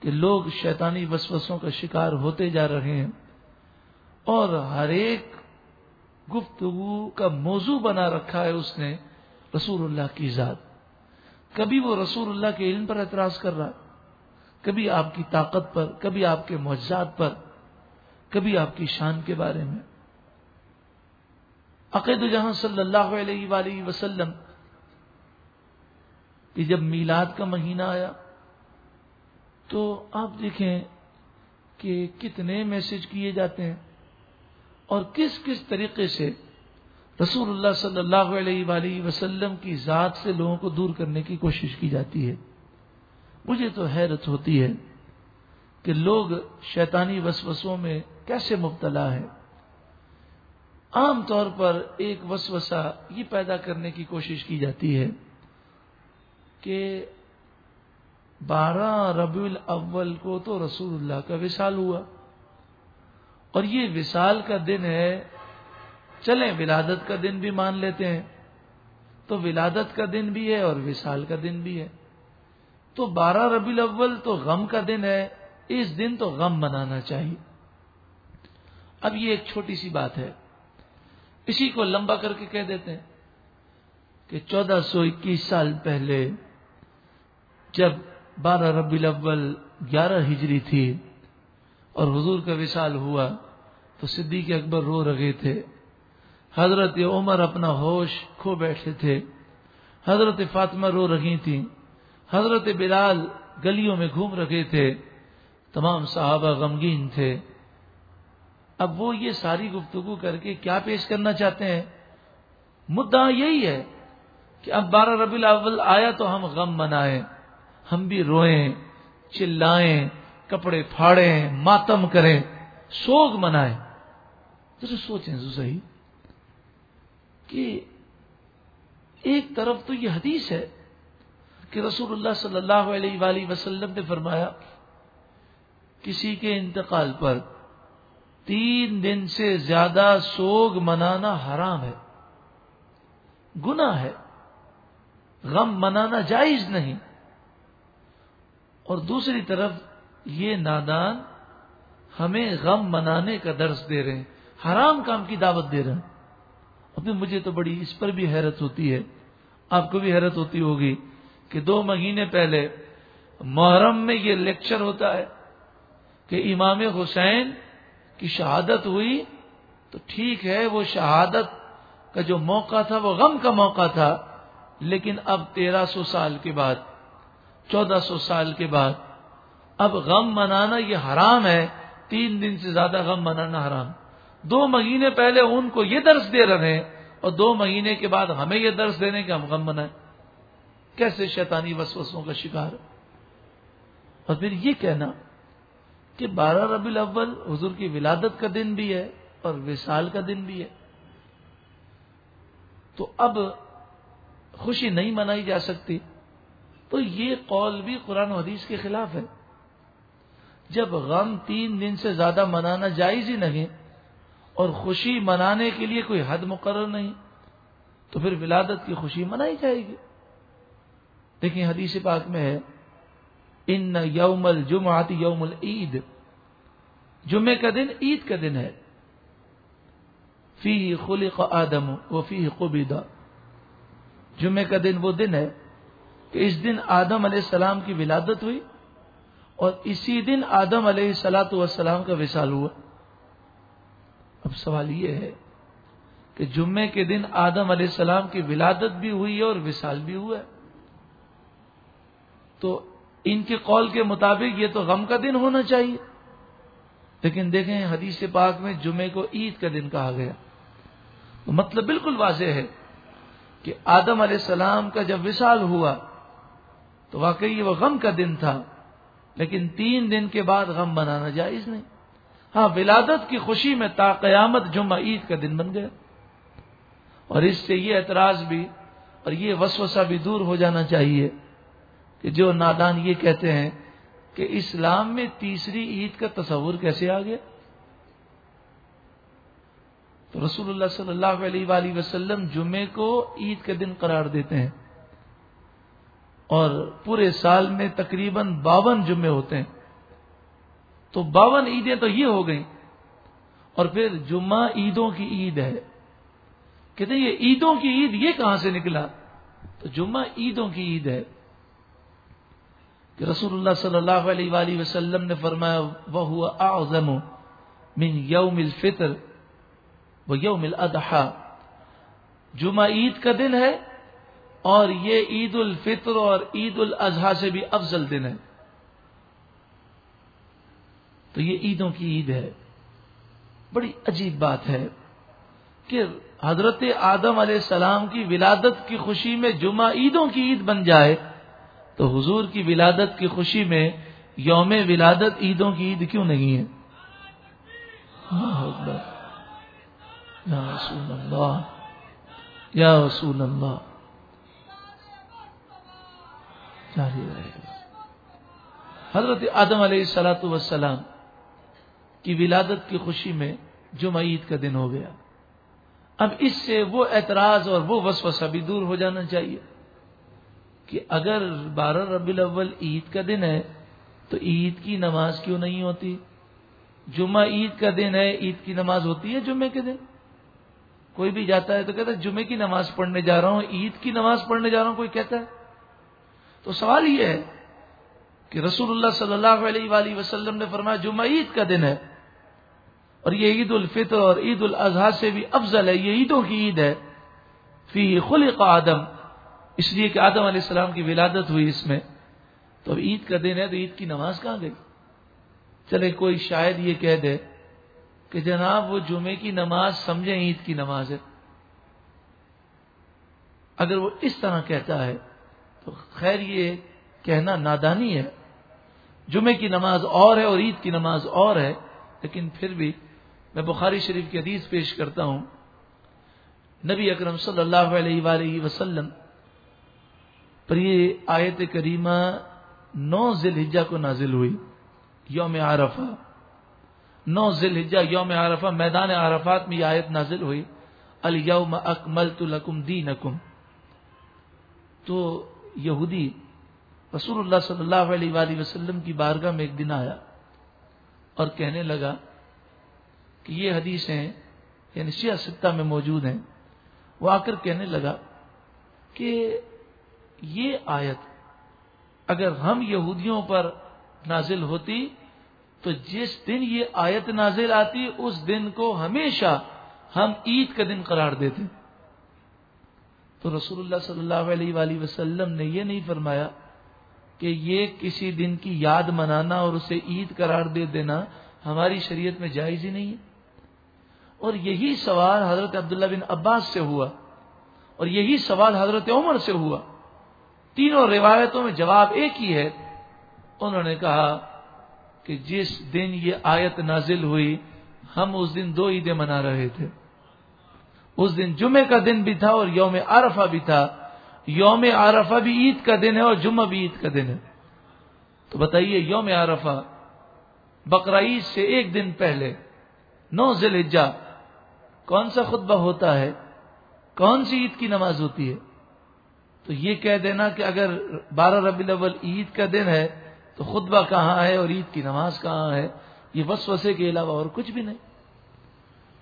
کہ لوگ شیطانی وسوسوں کا شکار ہوتے جا رہے ہیں اور ہر ایک گفتگو کا موضوع بنا رکھا ہے اس نے رسول اللہ کی ذات۔ کبھی وہ رسول اللہ کے علم پر اعتراض کر رہا ہے، کبھی آپ کی طاقت پر، کبھی آپ کے معجزات پر، کبھی آپ کی شان کے بارے میں۔ عقید جہاں صلی اللہ علیہ وآلہ وسلم کہ جب میلاد کا مہینہ آیا تو آپ دیکھیں کہ کتنے میسج کیے جاتے ہیں اور کس کس طریقے سے رسول اللہ صلی اللہ علیہ وآلہ وسلم کی ذات سے لوگوں کو دور کرنے کی کوشش کی جاتی ہے مجھے تو حیرت ہوتی ہے کہ لوگ شیطانی وسوسوں میں کیسے مبتلا ہے عام طور پر ایک وسوسہ یہ پیدا کرنے کی کوشش کی جاتی ہے کہ بارہ ربیع الاول کو تو رسول اللہ کا وصال ہوا اور یہ وصال کا دن ہے، چلیں ولادت کا دن بھی مان لیتے ہیں۔ تو ولادت کا دن بھی ہے اور وصال کا دن بھی ہے۔ تو بارہ ربی الاول تو غم کا دن ہے، اس دن تو غم منانا چاہیے۔ اب یہ ایک چھوٹی سی بات ہے۔ اسی کو لمبا کر کے کہہ دیتے ہیں کہ چودہ سو اکیس سال پہلے جب بارہ ربی الاول گیارہ ہجری تھی اور حضور کا وصال ہوا تو صدیق اکبر رو رہے تھے۔ حضرت عمر اپنا ہوش کھو بیٹھے تھے۔ حضرت فاطمہ رو رہی تھیں حضرت بلال گلیوں میں گھوم رہے تھے۔ تمام صحابہ غمگین تھے۔ اب وہ یہ ساری گفتگو کر کے کیا پیش کرنا چاہتے ہیں؟ مدعا یہی ہے کہ اب بارہ ربی الاول آیا تو ہم غم منائیں، ہم بھی روئیں، چلائیں، کپڑے پھاڑیں، ماتم کریں، سوگ منائیں۔ ذرا سوچیں صحیح، کہ ایک طرف تو یہ حدیث ہے کہ رسول اللہ صلی اللہ علیہ وآلہ وسلم نے فرمایا، کسی کے انتقال پر تین دن سے زیادہ سوگ منانا حرام ہے۔ گنا ہے۔ غم منانا جائز نہیں۔ اور دوسری طرف یہ نادان ہمیں غم منانے کا درس دے رہے ہیں۔ حرام کام کی دعوت دے رہے ہیں۔ ابھی مجھے تو بڑی اس پر بھی حیرت ہوتی ہے۔ آپ کو بھی حیرت ہوتی ہوگی کہ دو مہینے پہلے محرم میں یہ لیکچر ہوتا ہے کہ امام حسین کی شہادت ہوئی تو ٹھیک ہے، وہ شہادت کا جو موقع تھا، وہ غم کا موقع تھا، لیکن اب تیرہ سو سال کے بعد، چودہ سو سال کے بعد، اب غم منانا یہ حرام ہے، تین دن سے زیادہ غم منانا حرام۔ دو مہینے پہلے ان کو یہ درس دے رہے ہیں اور دو مہینے کے بعد ہمیں یہ درس دینے کے ہم غم منائیں۔ کیسے شیطانی وسوسوں کا شکار۔ اور پھر یہ کہنا کہ بارہ ربی الاول حضور کی ولادت کا دن بھی ہے اور وصال کا دن بھی ہے۔ تو اب خوشی نہیں منائی جا سکتی۔ تو یہ قول بھی قرآن و حدیث کے خلاف ہے۔ جب غم تین دن سے زیادہ منانا جائز ہی نہیں اور خوشی منانے کے لیے کوئی حد مقرر نہیں، تو پھر ولادت کی خوشی منائی جائے گی۔ دیکھیں حدیث پاک میں ہے۔ ان یوم الجمعات یوم العید جمعے کا دن عید کا دن ہے۔ فی خلق آدم و فی قبیدہ جمعے کا دن وہ دن ہے کہ اس دن آدم علیہ السلام کی ولادت ہوئی اور اسی دن آدم علیہ السلاۃ والسلام کا وصال ہوا۔ اب سوال یہ ہے کہ جمعے کے دن آدم علیہ السلام کی ولادت بھی ہوئی ہے اور وصال بھی ہوا ہے۔ تو ان کے قول کے مطابق یہ تو غم کا دن ہونا چاہیے۔ لیکن دیکھیں حدیث پاک میں جمعے کو عید کا دن کہا گیا۔ تو مطلب بالکل واضح ہے کہ آدم علیہ السلام کا جب وصال ہوا، تو واقعی وہ غم کا دن تھا، لیکن تین دن کے بعد غم منانا جائز نہیں۔ ہاں ولادت کی خوشی میں تا قیامت جمعہ عید کا دن بن گیا۔ اور اس سے یہ اعتراض بھی اور یہ وسوسہ بھی دور ہو جانا چاہیے۔ کہ جو نادان یہ کہتے ہیں کہ اسلام میں تیسری عید کا تصور کیسے آ گیا؟ تو رسول اللہ صلی اللہ علیہ وآلہ وسلم جمعے کو عید کے دن قرار دیتے ہیں اور پورے سال میں تقریباً باون جمعے ہوتے ہیں۔ تو باون عیدیں تو یہ ہو گئیں۔ اور پھر جمعہ عیدوں کی عید ہے۔ کہتے ہیں یہ عیدوں کی عید یہ کہاں سے نکلا؟ تو جمعہ عیدوں کی عید ہے۔ کہ رسول اللہ صلی اللہ علیہ وآلہ وسلم نے فرمایا وہ اعظم من یوم الفطر وہ یوم جمعہ عید کا دن ہے اور یہ عید الفطر اور عید الاضحیٰ سے بھی افضل دن ہے۔ تو یہ عیدوں کی عید ہے۔ بڑی عجیب بات ہے کہ حضرت آدم علیہ السلام کی ولادت کی خوشی میں جمعہ عیدوں کی عید بن جائے۔ تو حضور کی ولادت کی خوشی میں یوم ولادت عیدوں کی عید کیوں نہیں ہے؟ یا رسول اللہ۔ یا رسول اللہ۔ جاری رہے۔ گا حضرت آدم علیہ السلاۃ وسلام کی ولادت کی خوشی میں جمعہ عید کا دن ہو گیا۔ اب اس سے وہ اعتراض اور وہ وسوسہ بھی دور ہو جانا چاہیے۔ کہ اگر بارہ ربی الاول عید کا دن ہے تو عید کی نماز کیوں نہیں ہوتی؟ جمعہ عید کا دن ہے، عید کی نماز ہوتی ہے جمعے کے دن؟ کوئی بھی جاتا ہے تو کہتا ہے جمعے کی نماز پڑھنے جا رہا ہوں، عید کی نماز پڑھنے جا رہا ہوں، کوئی کہتا ہے؟ تو سوال یہ ہے کہ رسول اللہ صلی اللہ علیہ وآلہ وسلم نے فرمایا، جمعہ عید کا دن ہے اور یہ عید الفطر اور عید الاضحیٰ سے بھی افضل ہے، یہ عیدوں کی عید ہے۔ فی خلق آدم اس لیے کہ آدم علیہ السلام کی ولادت ہوئی اس میں، تو اب عید کا دن ہے تو عید کی نماز کہاں گئی؟ چلے کوئی شاید یہ کہہ دے کہ جناب وہ جمعے کی نماز سمجھے عید کی نماز ہے۔ اگر وہ اس طرح کہتا ہے تو خیر یہ کہنا نادانی ہے۔ جمعے کی نماز اور ہے اور عید کی نماز اور ہے، لیکن پھر بھی میں بخاری شریف کی حدیث پیش کرتا ہوں۔ نبی اکرم صلی اللہ علیہ وآلہ وسلم پر یہ آیت کریمہ نو ذی الحجہ کو نازل ہوئی، یوم عرفہ۔ نو ذی الحجہ یوم عرفہ، میدان عرفات میں یہ آیت نازل ہوئی، الیوم اکملت لکم دینکم۔ تو یہودی رسول اللہ صلی اللہ علیہ وآلہ وسلم کی بارگاہ میں ایک دن آیا اور کہنے لگا کہ یہ حدیثیں یعنی سیاہ ستہ میں موجود ہیں۔ وہ آ کر کہنے لگا کہ یہ آیت اگر ہم یہودیوں پر نازل ہوتی تو جس دن یہ آیت نازل آتی اس دن کو ہمیشہ ہم عید کا دن قرار دیتے تو رسول اللہ صلی اللہ علیہ وآلہ وسلم نے یہ نہیں فرمایا کہ یہ کسی دن کی یاد منانا اور اسے عید قرار دے دینا ہماری شریعت میں جائز ہی نہیں ہے۔ اور یہی سوال حضرت عبداللہ بن عباس سے ہوا اور یہی سوال حضرت عمر سے ہوا۔ تینوں روایتوں میں جواب ایک ہی ہے۔ انہوں نے کہا کہ جس دن یہ آیت نازل ہوئی، ہم اس دن دو عیدیں منا رہے تھے۔ اس دن جمعے کا دن بھی تھا اور یوم عرفہ بھی تھا۔ یوم عرفہ بھی عید کا دن ہے اور جمعہ بھی عید کا دن ہے۔ تو بتائیے، یوم عرفہ بقرعید سے ایک دن پہلے، نو ذیل کون سا خطبہ ہوتا ہے؟ کون سی عید کی نماز ہوتی ہے؟ تو یہ کہہ دینا کہ اگر بارہ ربی الاول عید کا دن ہے تو خطبہ کہاں ہے اور عید کی نماز کہاں ہے؟ یہ وسوسے کے علاوہ اور کچھ بھی نہیں۔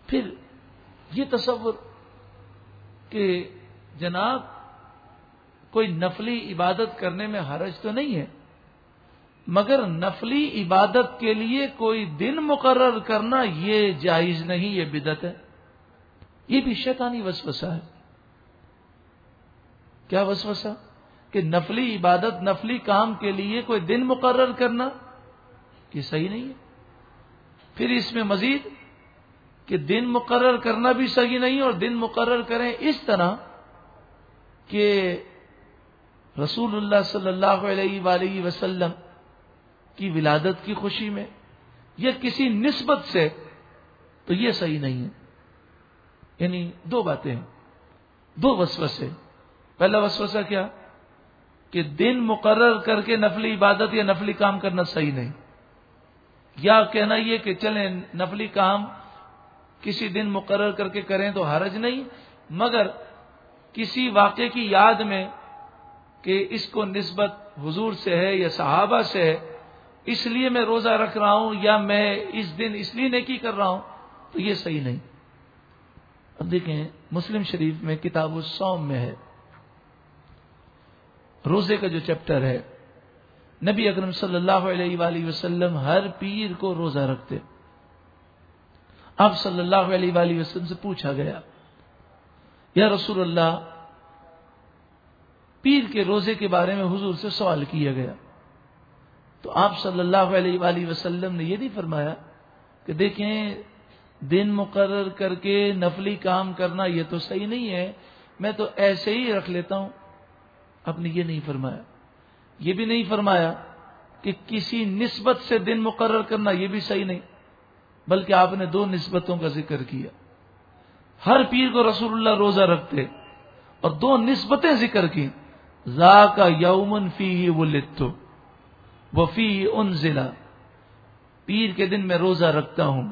پھر یہ تصور کہ جناب کوئی نفلی عبادت کرنے میں حرج تو نہیں ہے، مگر نفلی عبادت کے لیے کوئی دن مقرر کرنا یہ جائز نہیں، یہ بدت ہے۔ یہ بھی شیطانی وسوسہ ہے۔ کیا وسوسہ کہ نفلی عبادت، نفلی کام کے لیے کوئی دن مقرر کرنا یہ صحیح نہیں ہے۔ پھر اس میں مزید کہ دن مقرر کرنا بھی صحیح نہیں اور دن مقرر کریں اس طرح کہ رسول اللہ صلی اللہ علیہ وآلہ وسلم کی ولادت کی خوشی میں یا کسی نسبت سے تو یہ صحیح نہیں ہے۔ یعنی دو باتیں دو وسوسے۔ پہلا وسوسہ کیا کہ دن مقرر کر کے نفلی عبادت یا نفلی کام کرنا صحیح نہیں۔ یا کہنا یہ کہ چلیں نفلی کام کسی دن مقرر کر کے کریں تو حرج نہیں، مگر کسی واقعے کی یاد میں کہ اس کو نسبت حضور سے ہے یا صحابہ سے ہے، اس لیے میں روزہ رکھ رہا ہوں یا میں اس دن اس لیے نیکی کر رہا ہوں، تو یہ صحیح نہیں۔ اب دیکھیں، مسلم شریف میں کتاب السوم میں ہے۔ روزے کا جو چیپٹر ہے، نبی اکرم صلی اللہ علیہ وآلہ وسلم ہر پیر کو روزہ رکھتے۔ اب صلی اللہ علیہ وآلہ وسلم سے پوچھا گیا، یا رسول اللہ، پیر کے روزے کے بارے میں حضور سے سوال کیا گیا۔ تو آپ صلی اللہ علیہ وآلہ وسلم نے یہ نہیں فرمایا کہ دیکھیں، دن مقرر کر کے نفلی کام کرنا یہ تو صحیح نہیں ہے، میں تو ایسے ہی رکھ لیتا ہوں۔ آپ نے یہ نہیں فرمایا۔ یہ بھی نہیں فرمایا کہ کسی نسبت سے دن مقرر کرنا یہ بھی صحیح نہیں، بلکہ آپ نے دو نسبتوں کا ذکر کیا۔ ہر پیر کو رسول اللہ روزہ رکھتے اور دو نسبتیں ذکر کی۔ زا کا یومن فی وہ لتو وفی ان ضلع پیر کے دن میں روزہ رکھتا ہوں،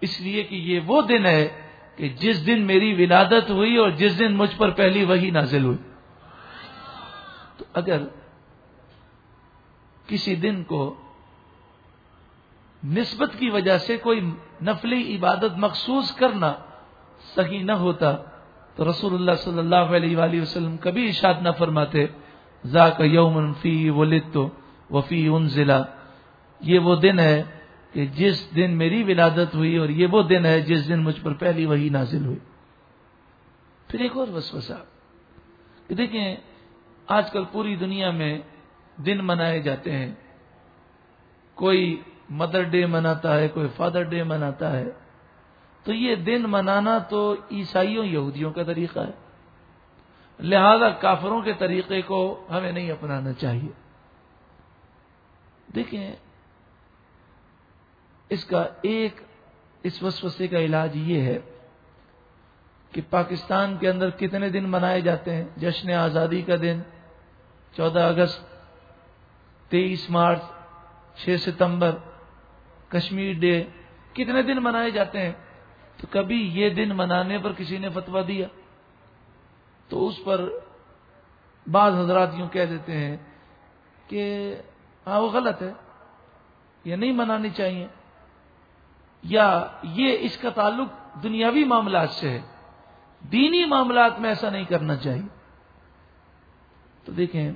اس لیے کہ یہ وہ دن ہے کہ جس دن میری ولادت ہوئی اور جس دن مجھ پر پہلی وہی نازل ہوئی۔ اگر کسی دن کو نسبت کی وجہ سے کوئی نفلی عبادت مخصوص کرنا صحیح نہ ہوتا، تو رسول اللہ صلی اللہ علیہ وآلہ وسلم کبھی اشاد نہ فرماتے ذا کا یوم فی ولدت وفی ان ضلع یہ وہ دن ہے کہ جس دن میری ولادت ہوئی اور یہ وہ دن ہے جس دن مجھ پر پہلی وہی نازل ہوئی۔ پھر ایک اور وسوسہ۔ کہ دیکھیں آج کل پوری دنیا میں دن منائے جاتے ہیں۔ کوئی مدر ڈے مناتا ہے، کوئی فادر ڈے مناتا ہے۔ تو یہ دن منانا تو عیسائیوں، یہودیوں کا طریقہ ہے۔ لہذا کافروں کے طریقے کو ہمیں نہیں اپنانا چاہیے۔ دیکھیں، اس کا ایک، اس وسوسے کا علاج یہ ہے کہ پاکستان کے اندر کتنے دن منائے جاتے ہیں۔ جشن آزادی کا دن چودہ اگست، تیئیس مارچ، چھ ستمبر، کشمیر ڈے۔ کتنے دن منائے جاتے ہیں؟ تو کبھی یہ دن منانے پر کسی نے فتوا دیا؟ تو اس پر بعض حضرات یوں کہہ دیتے ہیں کہ ہاں وہ غلط ہے، یہ نہیں منانی چاہیے۔ یا یہ اس کا تعلق دنیاوی معاملات سے ہے، دینی معاملات میں ایسا نہیں کرنا چاہیے۔ تو دیکھیں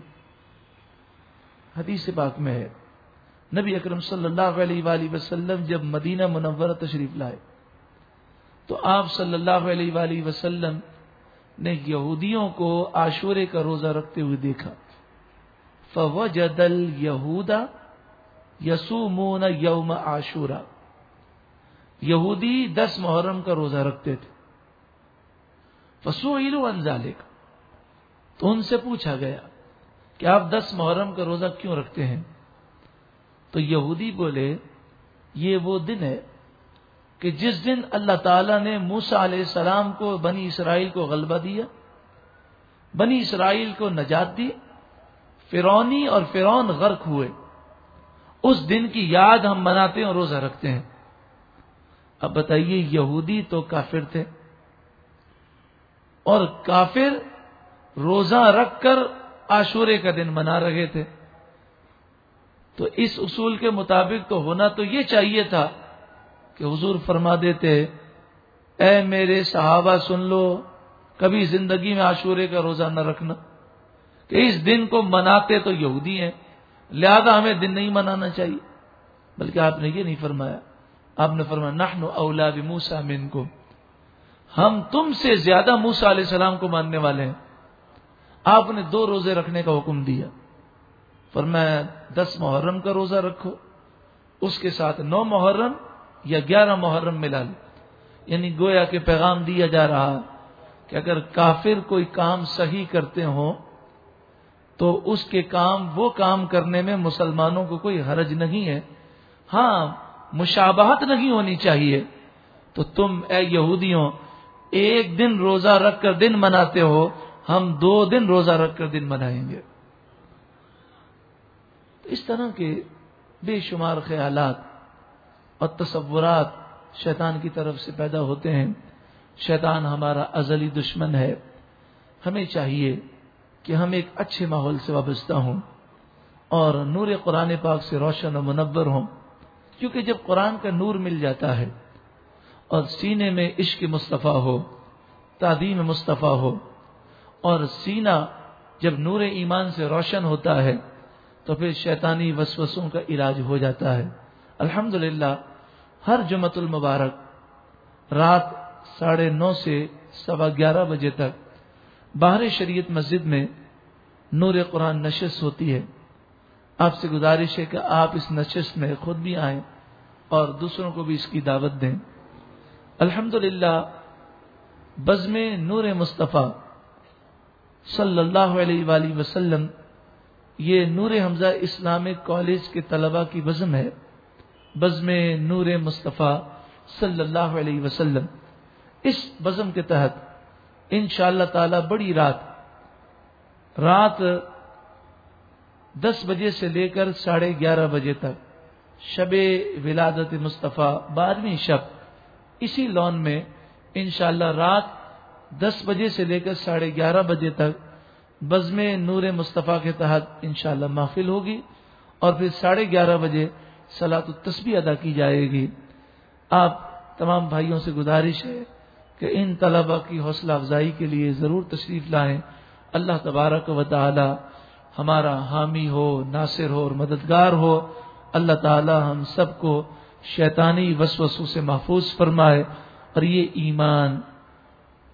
حدیث پاک میں ہے۔ نبی اکرم صلی اللہ علیہ وآلہ وسلم جب مدینہ منورہ تشریف لائے، تو آپ صلی اللہ علیہ وآلہ وسلم نے یہودیوں کو عاشورے کا روزہ رکھتے ہوئے دیکھا۔ فوجد الہودا یسومون یوم عاشورہ۔ یہودی دس محرم کا روزہ رکھتے تھے۔ فسو عیلو انزالے کا تو ان سے پوچھا گیا کہ آپ دس محرم کا روزہ کیوں رکھتے ہیں؟ تو یہودی بولے، یہ وہ دن ہے کہ جس دن اللہ تعالی نے موسا علیہ السلام کو، بنی اسرائیل کو غلبہ دیا، بنی اسرائیل کو نجات دی فرونی اور فرون غرق ہوئے۔ اس دن کی یاد ہم مناتے ہیں اور روزہ رکھتے ہیں۔ اب بتائیے، یہودی تو کافر تھے۔ اور کافر روزہ رکھ کر آشورے کا دن منا رہے تھے۔ تو اس اصول کے مطابق تو ہونا تو یہ چاہیے تھا کہ حضور فرما دیتے اے میرے صحابہ سن لو، کبھی زندگی میں عاشورے کا روزہ نہ رکھنا۔ کہ اس دن کو مناتے تو یہودی ہیں، لہذا ہمیں دن نہیں منانا چاہیے۔ بلکہ آپ نے یہ نہیں فرمایا۔ آپ نے فرمایا نحن اولاد موسا من کو ہم تم سے زیادہ موسا علیہ السلام کو ماننے والے ہیں۔ آپ نے دو روزے رکھنے کا حکم دیا فرمایا دس محرم کا روزہ رکھو، اس کے ساتھ نو محرم یا گیارہ محرم ملا لو۔ یعنی گویا کے پیغام دیا جا رہا کہ اگر کافر کوئی کام صحیح کرتے ہوں تو اس کے کام، وہ کام کرنے میں مسلمانوں کو کوئی حرج نہیں ہے۔ ہاں مشابہت نہیں ہونی چاہیے۔ تو تم اے یہودیوں، ایک دن روزہ رکھ کر دن مناتے ہو ہم دو دن روزہ رکھ کر دن منائیں گے۔ اس طرح کے بے شمار خیالات اور تصورات شیطان کی طرف سے پیدا ہوتے ہیں۔ شیطان ہمارا ازلی دشمن ہے۔ ہمیں چاہیے کہ ہم ایک اچھے ماحول سے وابستہ ہوں اور نور قرآن پاک سے روشن و منور ہوں۔ کیونکہ جب قرآن کا نور مل جاتا ہے اور سینے میں عشق مصطفیٰ ہو تعدیم مصطفیٰ ہو اور سینہ جب نور ایمان سے روشن ہوتا ہے، تو پھر شیطانی وسوسوں کا علاج ہو جاتا ہے۔ الحمد ہر جمعت المبارک رات ساڑھے نو سے سوا گیارہ بجے تک باہر شریعت مسجد میں نور قرآن نشست ہوتی ہے۔ آپ سے گزارش ہے کہ آپ اس نشست میں خود بھی آئیں اور دوسروں کو بھی اس کی دعوت دیں۔ الحمد للہ بزم نور مصطفیٰ صلی اللہ علیہ وآلہ وسلم، یہ نور حمزہ اسلامک کالج کے طلبہ کی بزم ہے۔ بزم نور مصطفیٰ صلی اللہ علیہ وسلم۔ اس بزم کے تحت ان شاء اللہ تعالی بڑی رات رات دس بجے سے لے کر ساڑھے گیارہ بجے تک، شب ولادت مصطفیٰ بارہویں شب، اسی لون میں انشاءاللہ رات دس بجے سے لے کر ساڑھے گیارہ بجے تک بزم نور مصطفیٰ کے تحت انشاءاللہ محفل ہوگی اور پھر ساڑھے گیارہ بجے سلاۃ التسبی ادا کی جائے گی۔ آپ تمام بھائیوں سے گزارش ہے کہ ان طلبہ کی حوصلہ افزائی کے لیے ضرور تشریف لائیں۔ اللہ تبارک و تعالی ہمارا حامی ہو، ناصر ہو اور مددگار ہو۔ اللہ تعالی ہم سب کو شیطانی وسوسوں سے محفوظ فرمائے اور یہ ایمان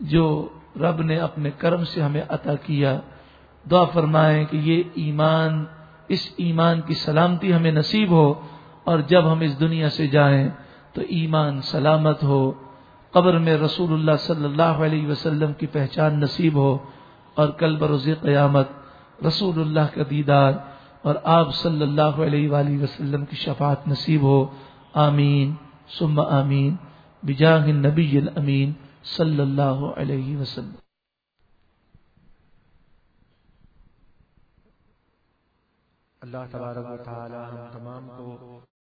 جو رب نے اپنے کرم سے ہمیں عطا کیا، دعا فرمائے کہ یہ ایمان، اس ایمان کی سلامتی ہمیں نصیب ہو اور جب ہم اس دنیا سے جائیں تو ایمان سلامت ہو، قبر میں رسول اللہ صلی اللہ علیہ وسلم کی پہچان نصیب ہو اور کل بروز قیامت رسول اللہ کا دیدار اور آپ صلی اللہ علیہ وآلہ وسلم کی شفاعت نصیب ہو۔ آمین، ثم آمین، بجاہ النبی الامین۔ صلی اللہ علیہ وسلم. اللہ تبارک و تعالی ہم تمام کو